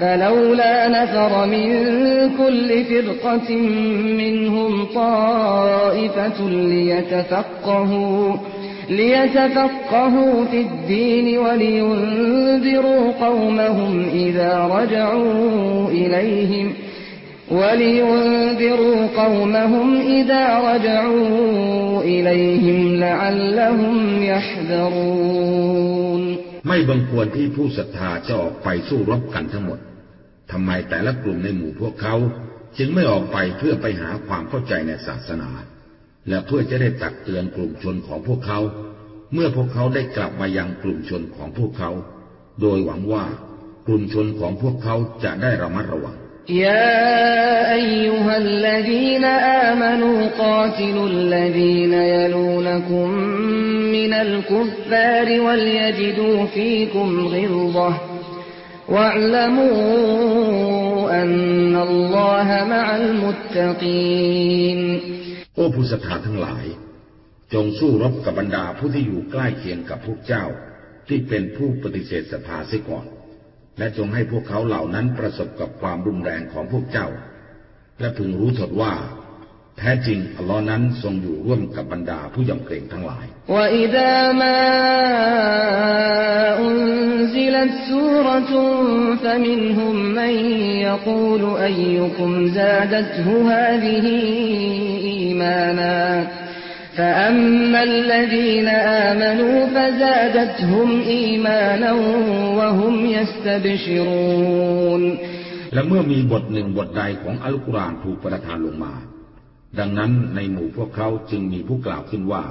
فلولا نفر من كل فرقة منهم طائفة ليتفقهوا ليتفقهوا في الدين ولينذروا قومهم إذا رجعوا إليهم ولينذروا قومهم إذا رجعوا إليهم لعلهم يحذرون ไม่บังควรที่ผู้ศรัทธาจะออกไปสู้รบกันทั้งหมด ทำไมแต่ละกลุ่มในหมู่พวกเขา จึงไม่ออกไปเพื่อไปหาความเข้าใจในศาสนา และเพื่อจะได้ตักเตือนกลุ่มชนของพวกเขา เมื่อพวกเขาได้กลับมายังกลุ่มชนของพวกเขา โดยหวังว่ากลุ่มชนของพวกเขาจะได้ระมัดระวังยาอายุฮัลลดีนอามานูกาติลุลลดีนยลูนคุมมินัลกุฟฟาริวัลยจิดูฟีคุมกิลซะ واعلموا أن الله مع المتقين โอ้ผู้ศรัทธาทั้งหลาย จงสู้รบกับบรรดาผู้ที่อยู่ใกล้เคียงกับพวกเจ้า ที่เป็นผู้ปฏิเสธศรัทธาเสียก่อน และจงให้พวกเขาเหล่านั้นประสบกับความรุนแรงของพวกเจ้า และพึงรู้ถดว่า แท้จริงอัลลอฮ์นั้นทรงอยู่ร่วมกับบรรดาผู้ยำเกรงทั้งหลาย أنزلت سورة فمنهم من يقول أيكم زادته هذه إيمانا فأما الذين آمنوا فزادتهم إيمانا وهم يستبشرون และเมื่อมีบทหนึ่งบทใดของอัลกุรอานถูกประทานลงมา ดังนั้นในหมู่พวกเขาจึงมีผู้กล่าวขึ้นว่า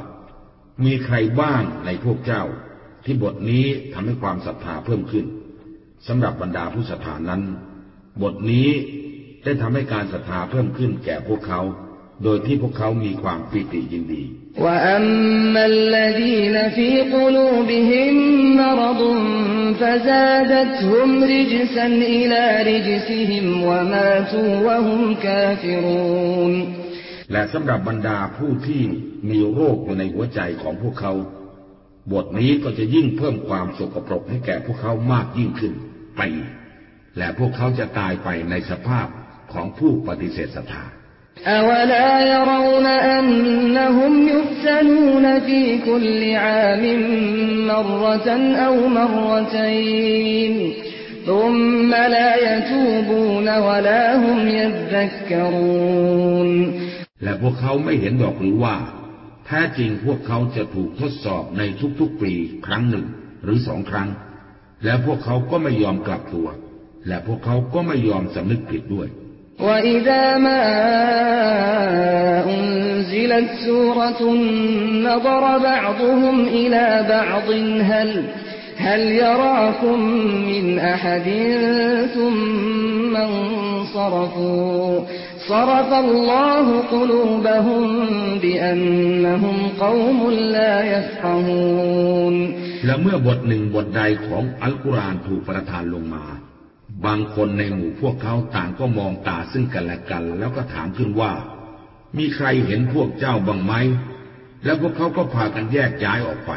มีใครบ้างในพวกเจ้า ที่บทนี้ทำให้ความศรัทธาเพิ่มขึ้นสำหรับบรรดาผู้ศรัทธานั้น บทนี้ได้ทำให้การศรัทธาเพิ่มขึ้นแก่พวกเขา โดยที่พวกเขามีความปิติยินดีและ และสำหรับบรรดาผู้ที่มีโรคอยู่ในหัวใจของพวกเขา บทนี้ก็จะยิ่งเพิ่มความสกปรกให้แก่พวกเขามากยิ่งขึ้นไปอีกและพวกเขาจะตายไปในสภาพของผู้ปฏิเสธศรัทธา أولا يرون أنهم يفتنون في كل عام مرة أو مرتين ثم لا يتوبون ولا هم يذكرون และพวกเขาไม่เห็นดอกหรือว่าแท้จริงพวกเขาจะถูกทดสอบในทุกๆปีครั้งหนึ่งหรือสองครั้ง และพวกเขาก็ไม่ยอมกลับตัว และพวกเขาก็ไม่ยอมสำนึกผิดด้วย وإذا ما أنزلت سورة نظر بعضهم إلى بعض هل هل يراكم من أحد ثم انصرفوا صرف الله قلوبهم بأنهم قوم لا يفقهون และเมื่อบทหนึ่งบทใดของอัลกุรอานถูกประทานลงมา บางคนในหมู่พวกเขาต่างก็มองตาซึ่งกันและกัน แล้วก็ถามขึ้นว่า มีใครเห็นพวกเจ้าบ้างไหม แล้วพวกเขาก็พากันแยกย้ายออกไป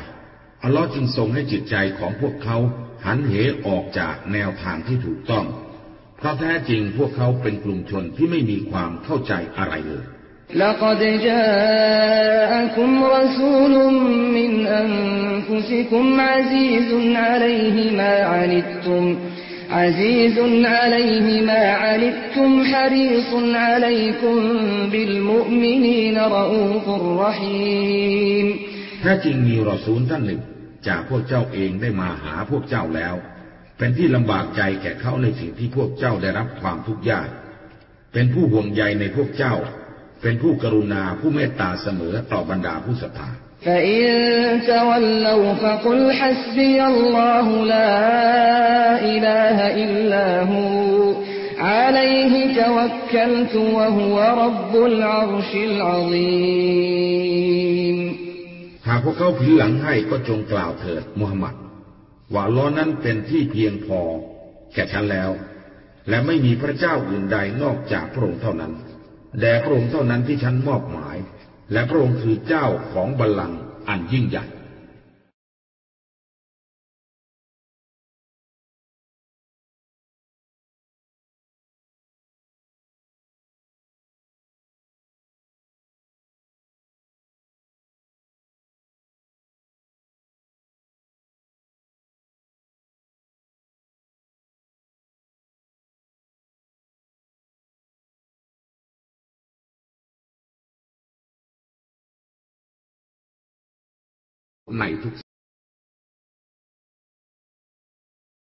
อัลลอฮ์จึงทรงให้จิตใจของพวกเขาหันเหออกจากแนวทางที่ถูกต้อง เ พราะแท้จริงพวกเขาเป็นกลุ่มชนที่ไม่มีความเข้าใจอะไรเลย لقد جاءكم رسول من أنفسكم عزيز عليه ما عنتم عزيز عليه ما عنتم حريص عليكم بالمؤمنين رؤوف رحيم แท้จริงมีรอซูลท่านหนึ่ง จากพวกเจ้าเองได้มาหาพวกเจ้าแล้ว เป็นที่ลำบากใจแก่เขาในสิ่งที่พวกเจ้าได้รับความทุกข์ยาก เป็นผู้ห่วงใยในพวกเจ้า เป็นผู้กรุณาผู้เมตตาเสมอต่อบรรดาผู้ศรัทธาหากพวกเขาผินหลังให้ก็จงกล่าวเถิดมูฮัมหมัด ว่าล้อนั้นเป็นที่เพียงพอ แก่ฉันแล้ว และไม่มีพระเจ้าอื่นใดนอกจากพระองค์เท่านั้น แด่พระองค์เท่านั้นที่ฉันมอบหมาย และพระองค์คือเจ้าของบัลลังก์อันยิ่งใหญ่ ในทุก